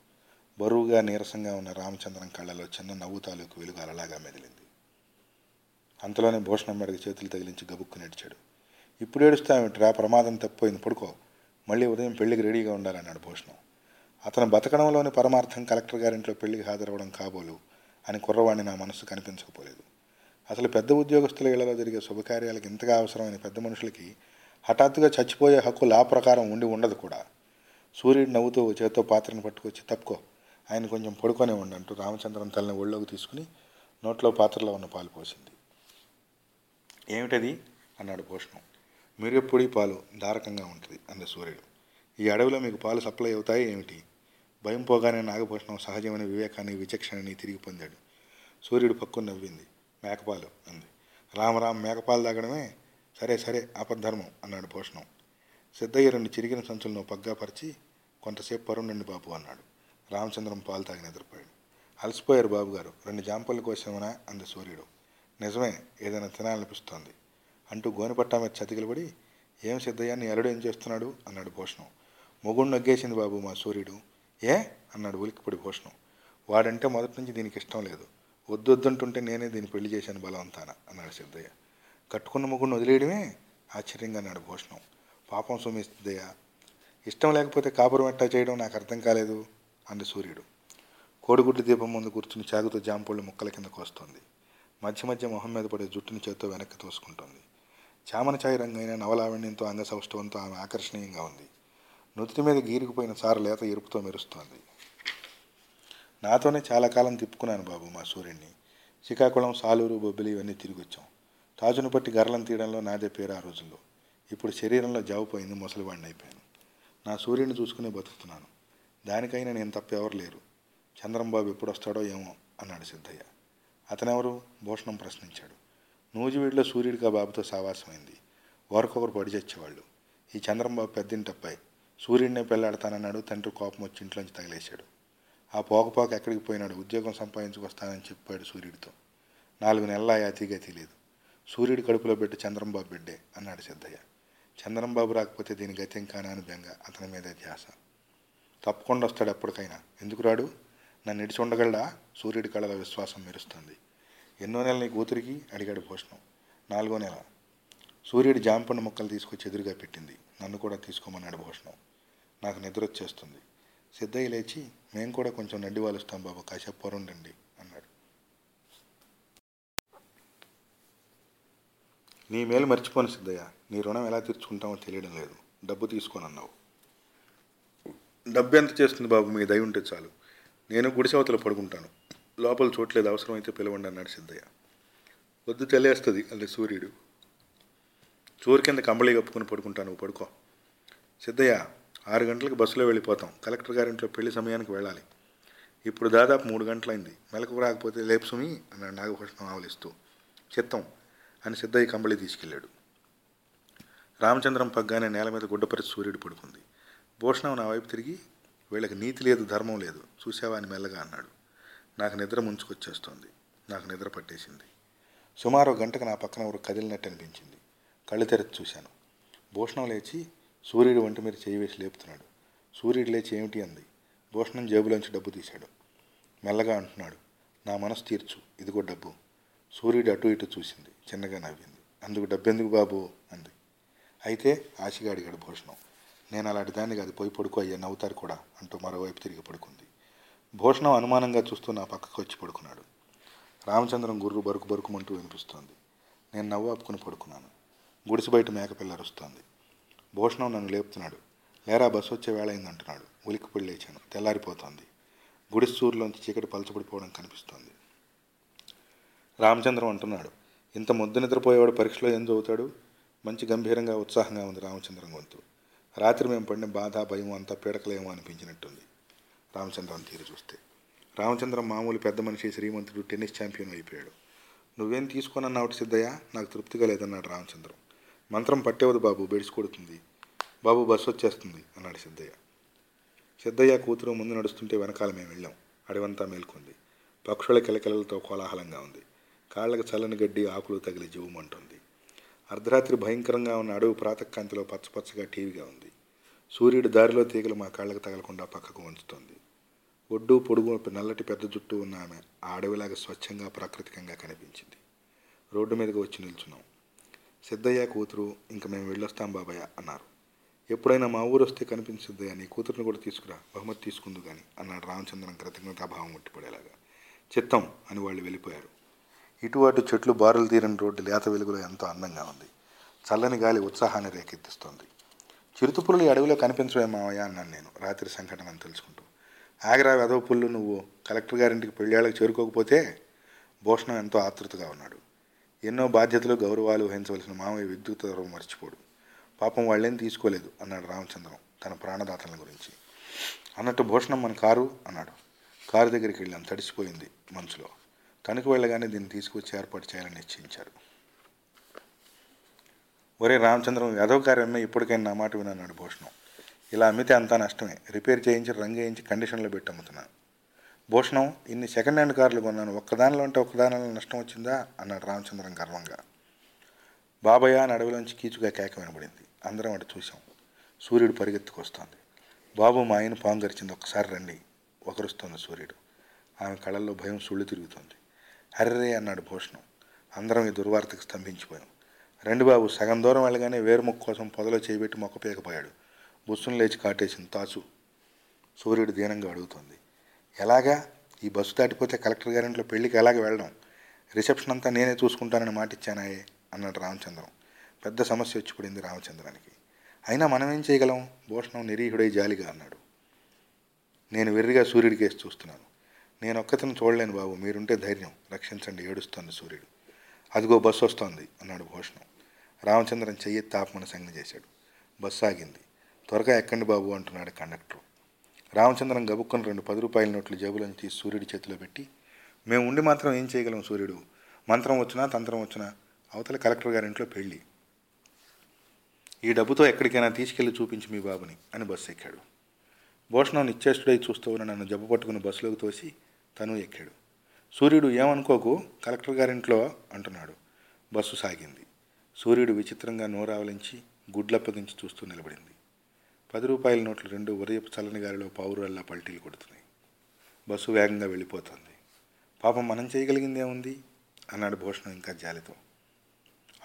బరువుగా నీరసంగా ఉన్న రామచంద్రం కళ్ళలో చిన్న నవ్వు తాలూకు వెలుగు అలలాగా మెదిలింది. అంతలోనే భూషణం మెడకి చేతులు తగిలించి గబుక్కు నడిచాడు. ఇప్పుడు ఏడుస్తామేమిట్రా ప్రమాదం తప్పిపోయింది. పడుకో. మళ్ళీ ఉదయం పెళ్ళికి రెడీగా ఉండాలన్నాడు భూషణం అతను బతకడంలోని పరమార్థం కలెక్టర్ గారింట్లో పెళ్ళికి హాజరవ్వడం కాబోలు అని కుర్రవాణ్ణి నా మనసు కనిపించకపోలేదు. అసలు పెద్ద ఉద్యోగస్తుల ఇళ్ళలో జరిగే శుభకార్యాలకు ఇంతగా అవసరమైన పెద్ద మనుషులకి హఠాత్తుగా చచ్చిపోయే హక్కు లా ప్రకారం ఉండి ఉండదు కూడా. సూర్యుడు నవ్వుతూ చేత్తో పాత్రను పట్టుకొచ్చి తప్పుకో ఆయన కొంచెం పడుకొనే ఉండంటూ రామచంద్రం తలని ఒళ్ళోకి తీసుకుని నోట్లో పాత్రలో ఉన్న పాలు పోసింది. ఏమిటది? అన్నాడు భూషణం మిరుగപ്പൊడి పాలు దారకంగా ఉంటుంది అంద సూర్యుడు. ఈ అడవిలో మీకు పాలు సప్లై అవుతాయి ఏమిటి? భయం పోగానే నాగభూషణం సహజమైన వివేకాన్ని విచక్షణని తిరిగి పొందాడు. సూర్యుడు పక్కు నవ్వింది. మేకపాలు అంది. రామరామ్ మేకపాలు తాగడమే? సరే సరే అపధర్మం అన్నాడు భూషణం. సిద్ధయ్య రెండు చిరిగిన సంచులను పగ్గాపరిచి కొంతసేపు పరుండండి బాబు అన్నాడు. రామచంద్రం పాలు తాగి నిద్రపోయాడు. అలసిపోయారు బాబు గారు రెండు జాంపళ్ళు కోసమనా అంది సూర్యుడు. నిజమే ఏదైనా తినాలనిపిస్తోంది. అంటూ గోనిపట్టా మీద చతికిలబడి ఏం సిద్ధయ్యాన్ని ఎలడు ఏం చేస్తున్నాడు? అన్నాడు భూషణం. మొగుడు నగ్గేసింది బాబు మా సూర్యుడు. ఏ? అన్నాడు ఉలిక్కిపడి భూషణం. వాడంటే మొదటి నుంచి దీనికి ఇష్టం లేదు. వద్దొద్దంటుంటే నేనే దీన్ని పెళ్ళి చేశాను బలవంతాన అన్నాడు సిద్ధయ్య. కట్టుకున్న మొగుడిని వదిలేయడమే? ఆశ్చర్యంగా అన్నాడు భూషణం. పాపం సుమి సిద్ధయ్య ఇష్టం లేకపోతే కాపురం ఎట్టా చేయడం నాకు అర్థం కాలేదు అంది సూర్యుడు. కోడిగుడ్డు దీపం ముందు కూర్చుని చాగుతో జాంపళ్ళు ముక్కల కిందకు వస్తుంది మధ్య మధ్య మొహం మీద పడే జుట్టుని చేత్తో వెనక్కి తోసుకుంటుంది. చామనఛాయ రంగైన నవలావణ్యంతో అంగసౌష్ఠవంతో ఆమె ఆకర్షణీయంగా ఉంది. నుదుటి మీద గీరుకుపోయిన సార లేత ఎరుపుతో మెరుస్తోంది. నాతోనే చాలా కాలం తిప్పుకున్నాను బాబు మా సూర్యుడిని శ్రీకాకుళం సాలూరు బొబ్బిలి ఇవన్నీ తిరిగి వచ్చాం తాజును పట్టి గర్లం తీయడంలో నాదే పేరు ఆ రోజుల్లో. ఇప్పుడు శరీరంలో జావు పోయింది ముసలివాడిని అయిపోయాను. నా సూర్యుడిని చూసుకునే బతుకుతున్నాను. దానికైనా నేను తప్ప ఎవరు లేరు. చంద్రంబాబు ఎప్పుడు వస్తాడో ఏమో అన్నాడు సిద్ధయ్య. అతనెవరు? భూషణం ప్రశ్నించాడు. నూజివీడిలో సూర్యుడికి ఆ బాబుతో సావాసమైంది. ఒకరికొకరు పడి చచ్చేవాళ్ళు. ఈ చంద్రంబాబు పెద్దింటి సూర్యుడినే పెళ్ళాడతానన్నాడు తండ్రి కోపం వచ్చి ఇంట్లోంచి తగిలేశాడు. ఆ పోకపోక ఎక్కడికి పోయినాడు? ఉద్యోగం సంపాదించుకొస్తానని చెప్పాడు సూర్యుడితో. నాలుగు నెలల యాతిగతి లేదు సూర్యుడి కడుపులో పెట్టి చంద్రంబాబు బిడ్డే అన్నాడు సిద్ధయ్య. చంద్రంబాబు రాకపోతే దీని గత్యం కానా అని బెంగ అతని మీద ధ్యాస. తప్పకుండా వస్తాడు ఎప్పటికైనా. ఎందుకు రాడు? నన్ను ఇడిచి ఉండగలడా? సూర్యుడి కళలో విశ్వాసం మెరుస్తుంది. ఎన్నో నెల నీ కూతురికి అడిగాడు భూషణం నాలుగో నెల. సూర్యుడి జాంపండు ముక్కలు తీసుకొచ్చి ఎదురుగా పెట్టింది. నన్ను కూడా తీసుకోమన్నాడు భూషణం నాకు నిద్ర వచ్చేస్తుంది. సిద్ధయ్య లేచి మేము కూడా కొంచెం నడ్డి వాలుస్తాం బాబు కాసేపు పొరండండి అన్నాడు. నీ మేలు మర్చిపోను సిద్ధయ్య. నీ రుణం ఎలా తీర్చుకుంటామో తెలియడం లేదు. డబ్బు తీసుకోనన్నావు. డబ్బు ఎంత చేస్తుంది బాబు? మీ దయ ఉంటే చాలు. నేను గుడిసెవతలో పడుకుంటాను. లోపల చోట్లేదు అవసరమైతే పిలవండి అన్నాడు సిద్ధయ్య. వద్దు తెలియస్తుంది అంటే సూర్యుడు. చూరు కింద కంబళి కప్పుకొని పడుకుంటాను నువ్వు పడుకో. సిద్ధయ్య ఆరు గంటలకు బస్సులో వెళ్ళిపోతాం. కలెక్టర్ గారింట్లో పెళ్ళి సమయానికి వెళ్ళాలి. ఇప్పుడు దాదాపు మూడు గంటలైంది. మెలకు రాకపోతే లేపు సుమి అన్నాడు నాగభూషణం ఆవలిస్తూ. చిత్తం అని సిద్ధయ్య కంబళి తీసుకెళ్ళాడు. రామచంద్రం పగ్గానే నేల మీద గుడ్డపరిచి సూర్యుడు పడుకుంది. భూషణం నా వైపు తిరిగి వీళ్ళకి నీతి లేదు ధర్మం లేదు. చూసావా అని మెల్లగా అన్నాడు. నాకు నిద్ర ముంచుకొచ్చేస్తోంది. నాకు నిద్ర పట్టేసింది. సుమారు ఒక గంటకు నా పక్కన ఎవరు కదిలినట్టు అనిపించింది. కళ్ళు తెరచి చూశాను. భూషణం లేచి సూర్యుడు వంటి మీద చేయి వేసి లేపుతున్నాడు. సూర్యుడు లేచి ఏమిటి అంది. భూషణం జేబులోంచి డబ్బు తీశాడు. మెల్లగా అంటున్నాడు. నా మనసు తీర్చు. ఇదిగో డబ్బు. సూర్యుడు అటు ఇటు చూసింది. చిన్నగా నవ్వింది. అందుకు డబ్బెందుకు బాబు? అంది. అయితే ఆశగా అడిగాడు భూషణం. నేను అలాంటి దాన్ని కాదు. పోయి పడుకో అయ్యా. నవ్వుతారు కూడా అంటూ మరోవైపు తిరిగి పడుకుంది. భూషణం అనుమానంగా చూస్తూ నా పక్కకు వచ్చి పడుకున్నాడు. రామచంద్రం గుర్రు బరుకు బరుకుమంటూ వినిపిస్తోంది. నేను నవ్వు ఆపుకుని పడుకున్నాను. గుడిసి బయట మేకపిల్ల అరుస్తోంది. భూషణం నన్ను లేపుతున్నాడు. లేరా బస్సు వచ్చే వేళ అయిందంటున్నాడు. ఉలిక్కిపడి లేచాను. తెల్లారిపోతోంది. గుడిసూరులోంచి చీకటి పలచబడిపోవడం కనిపిస్తోంది. రామచంద్రం అంటున్నాడు. ఇంత ముద్దు నిద్రపోయేవాడు పరీక్షలో ఏం చదువుతాడు? మంచి గంభీరంగా ఉత్సాహంగా ఉంది రామచంద్రం గొంతు. రాత్రి మేము పడిన బాధ భయం అంతా పీడకలేమో అనిపించినట్టుంది. రామచంద్రం తీరు చూస్తే. రామచంద్రం మామూలు పెద్ద మనిషి శ్రీమంతుడు టెన్నిస్ ఛాంపియన్ అయిపోయాడు. నువ్వేం తీసుకొనన్నావు సిద్ధయ్య? నాకు తృప్తిగా లేదన్నాడు రామచంద్రం. మంత్రం పట్టేవదు బాబు బెడిసి కొడుతుంది. బాబు బస్సు వచ్చేస్తుంది అన్నాడు సిద్ధయ్య. సిద్ధయ్య కూతురు ముందు నడుస్తుంటే వెనకాల మేము వెళ్ళాం. అడవంతా మేల్కొంది. పక్షుల కిలకిలలతో కోలాహలంగా ఉంది. కాళ్ళకు చల్లని గడ్డి ఆకులు తగిలి జీవమంటుంది అర్ధరాత్రి భయంకరంగా ఉన్న అడవి ప్రాతకాంతిలో పచ్చపచ్చగా టీవీగా ఉంది. సూర్యుడి దారిలో తీగలు మా కాళ్ళకు తగలకుండా పక్కకు వంచుతోంది. ఒడ్డు పొడుగు నల్లటి పెద్ద జుట్టు ఉన్న ఆమె ఆ అడవిలాగా స్వచ్ఛంగా ప్రాకృతికంగా కనిపించింది. రోడ్డు మీదకి వచ్చి నిల్చున్నాం. సిద్ధయ్య కూతురు ఇంక మేము వెళ్ళొస్తాం బాబాయ్ అన్నారు. ఎప్పుడైనా మా ఊరు వస్తే కనిపించి నీ కూతురుని కూడా తీసుకురా బహుమతి తీసుకుందు కానీ అన్నాడు రామచంద్రం కృతజ్ఞతాభావం ఉట్టిపడేలాగా. చిత్తం అని వాళ్ళు వెళ్ళిపోయారు. ఇటు అటు చెట్లు బారులు తీరని రోడ్డు లేత వెలుగులో ఎంతో అందంగా ఉంది. చల్లని గాలి ఉత్సాహాన్ని రేకెత్తిస్తోంది. చిరుతుపురులు ఈ అడవిలో కనిపించవే మావయ్య అన్నాను నేను. రాత్రి సంఘటన తెలుసుకుంటూ. ఆగరా వెదవ నువ్వు కలెక్టర్ గారింటికి పెళ్ళాళ్ళకి చేరుకోకపోతే భూషణం ఎంతో ఆతృతగా ఉన్నాడు. ఎన్నో బాధ్యతలు గౌరవాలు వహించవలసిన మామయ్య విద్యుత్ ధర్వం మర్చిపోడు. పాపం వాళ్ళేం తీసుకోలేదు అన్నాడు రామచంద్రం తన ప్రాణదాతల గురించి. అన్నట్టు భూషణం మన కారు అన్నాడు. కారు దగ్గరికి వెళ్ళాం తడిసిపోయింది మనసులో. తణుకు వెళ్ళగానే దీన్ని తీసుకొచ్చి ఏర్పాటు చేయాలని నిశ్చయించారు. ఒరే రామచంద్రం యాదవ్ కారు అమ్మే ఇప్పటికైనా నా మాట వినన్నాడు భూషణం. ఇలా అమ్మితే అంతా నష్టమే. రిపేర్ చేయించి రంగు వేయించి కండిషన్లో పెట్టి అమ్ముతున్నాను భూషణం ఇన్ని సెకండ్ హ్యాండ్ కార్లు కొన్నాను. ఒక్కదానిలో అంటే ఒక్కదానిలో నష్టం వచ్చిందా? అన్నాడు రామచంద్రం గర్వంగా. బాబయ్య అని అడవిలోంచి కీచుగా కేక వినబడింది. అందరం అటు చూసాం సూర్యుడు పరిగెత్తుకొస్తోంది. బాబు మా ఆయన పాము గరిచింది. ఒక్కసారి రండి. ఒకరుస్తోంది సూర్యుడు. ఆమె కళల్లో భయం సుళ్ళు తిరుగుతుంది. హర్రే అన్నాడు భూషణం. అందరం ఈ దుర్వార్తకు స్తంభించిపోయాం. రెండు బాబు సగం దూరం వెళ్ళగానే వేరు మొక్క కోసం పొదలో చేయబెట్టి మొక్క పీకపోయాడు. బుస్సును లేచి కాటేసింది తాచు. సూర్యుడు దీనంగా అడుగుతోంది. ఎలాగా? ఈ బస్సు దాటిపోతే కలెక్టర్ గారింట్లో పెళ్ళికి ఎలాగ వెళ్ళడం? రిసెప్షన్ అంతా నేనే చూసుకుంటానని మాట ఇచ్చానాయే అన్నాడు రామచంద్రం. పెద్ద సమస్య వచ్చి పడింది రామచంద్రానికి. అయినా మనం ఏం చేయగలం? భూషణం నిరీహుడై జాలిగా అన్నాడు. నేను వెర్రిగా సూర్యుడి కేసు చూస్తున్నాను. నేను ఒక్కతను చూడలేను బాబు మీరుంటే ధైర్యం. రక్షించండి ఏడుస్తోంది సూర్యుడు. అదిగో బస్సు వస్తోంది అన్నాడు భూషణం. రామచంద్రం చెయ్యి తాపమని సంజ్ఞ చేశాడు. బస్సు ఆగింది. త్వరగా ఎక్కండి బాబు అంటున్నాడు కండక్టర్. రామచంద్రం గబుక్కుని రెండు పది రూపాయల నోట్లు జేబులోంచి తీసి సూర్యుడి చేతిలో పెట్టి మేము ఉండి మాత్రం ఏం చేయగలం సూర్యుడు? మంత్రం వచ్చినా తంత్రం వచ్చినా? అవతల కలెక్టర్ గారింట్లో పెళ్ళి. ఈ డబ్బుతో ఎక్కడికైనా తీసుకెళ్ళి చూపించి మీ బాబుని అని బస్సు ఎక్కాడు. భూషణం నిశ్చేష్టుడై చూస్తూ ఉన్న నన్ను జబ్బు పట్టుకుని బస్సులోకి తోసి తను ఎక్కాడు. సూర్యుడు ఏమనుకోకు? కలెక్టర్ గారింట్లో అంటున్నాడు. బస్సు సాగింది. సూర్యుడు విచిత్రంగా నోరావలించి గుడ్లప్పగించి చూస్తూ నిలబడింది. పది రూపాయల నోట్లు రెండు ఉదయపు చల్లని గాలిలో పావురాల్లా పల్టీలు కొడుతున్నాయి. బస్సు వేగంగా వెళ్ళిపోతుంది. పాపం మనం చేయగలిగింది ఏముంది అన్నాడు భూషణం ఇంకా జాలితో.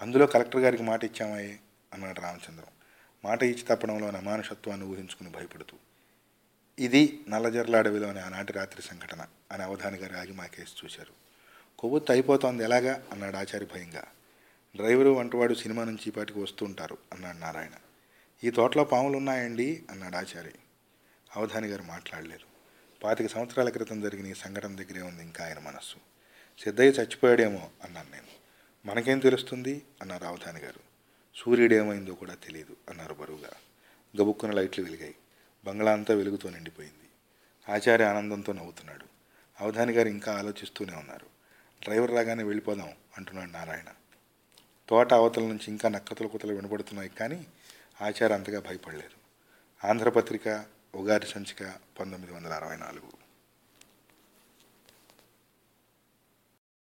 అందులో కలెక్టర్ గారికి మాట ఇచ్చామాయే? అన్నాడు రామచంద్రం. మాట ఇచ్చి తప్పడంలో అమానుషత్వాన్ని ఊహించుకుని భయపడుతూ. ఇది నల్లజర్ల అడవిలోని ఆనాటి రాత్రి సంఘటన అని అవధాని గారు ఆగి మాకేసి చూశారు. కొవ్వొత్తు అయిపోతోంది ఎలాగా? అన్నాడు ఆచారి భయంగా. డ్రైవరు వంటవాడు సినిమా నుంచి ఈ పాటికి వస్తుంటారు అన్నాడు నారాయణ. ఈ తోటలో పాములు ఉన్నాయండి? అన్నాడు ఆచారి. అవధాని గారు మాట్లాడలేదు. పాతిక సంవత్సరాల క్రితం జరిగిన ఈ సంఘటన దగ్గరే ఉంది ఇంకా ఆయన మనస్సు. సిద్ధయ్య చచ్చిపోయాడేమో అన్నాను నేను. మనకేం తెలుస్తుంది? అన్నారు అవధాని గారు. సూర్యుడు ఏమైందో కూడా తెలియదు అన్నారు బరువుగా. గబుక్కున లైట్లు వెలిగాయి. బంగ్లా అంతా వెలుగుతో నిండిపోయింది. ఆచార్య ఆనందంతో నవ్వుతున్నాడు. అవధాని గారు ఇంకా ఆలోచిస్తూనే ఉన్నారు. డ్రైవర్ రాగానే వెళ్ళిపోదాం అంటున్నాడు నారాయణ. తోట అవతల నుంచి ఇంకా నక్కతల కుతలు వినపడుతున్నాయి కానీ ఆచార్య అంతగా భయపడలేదు. ఆంధ్రపత్రిక ఉగాది సంచిక పంతొమ్మిది వందల అరవై నాలుగు.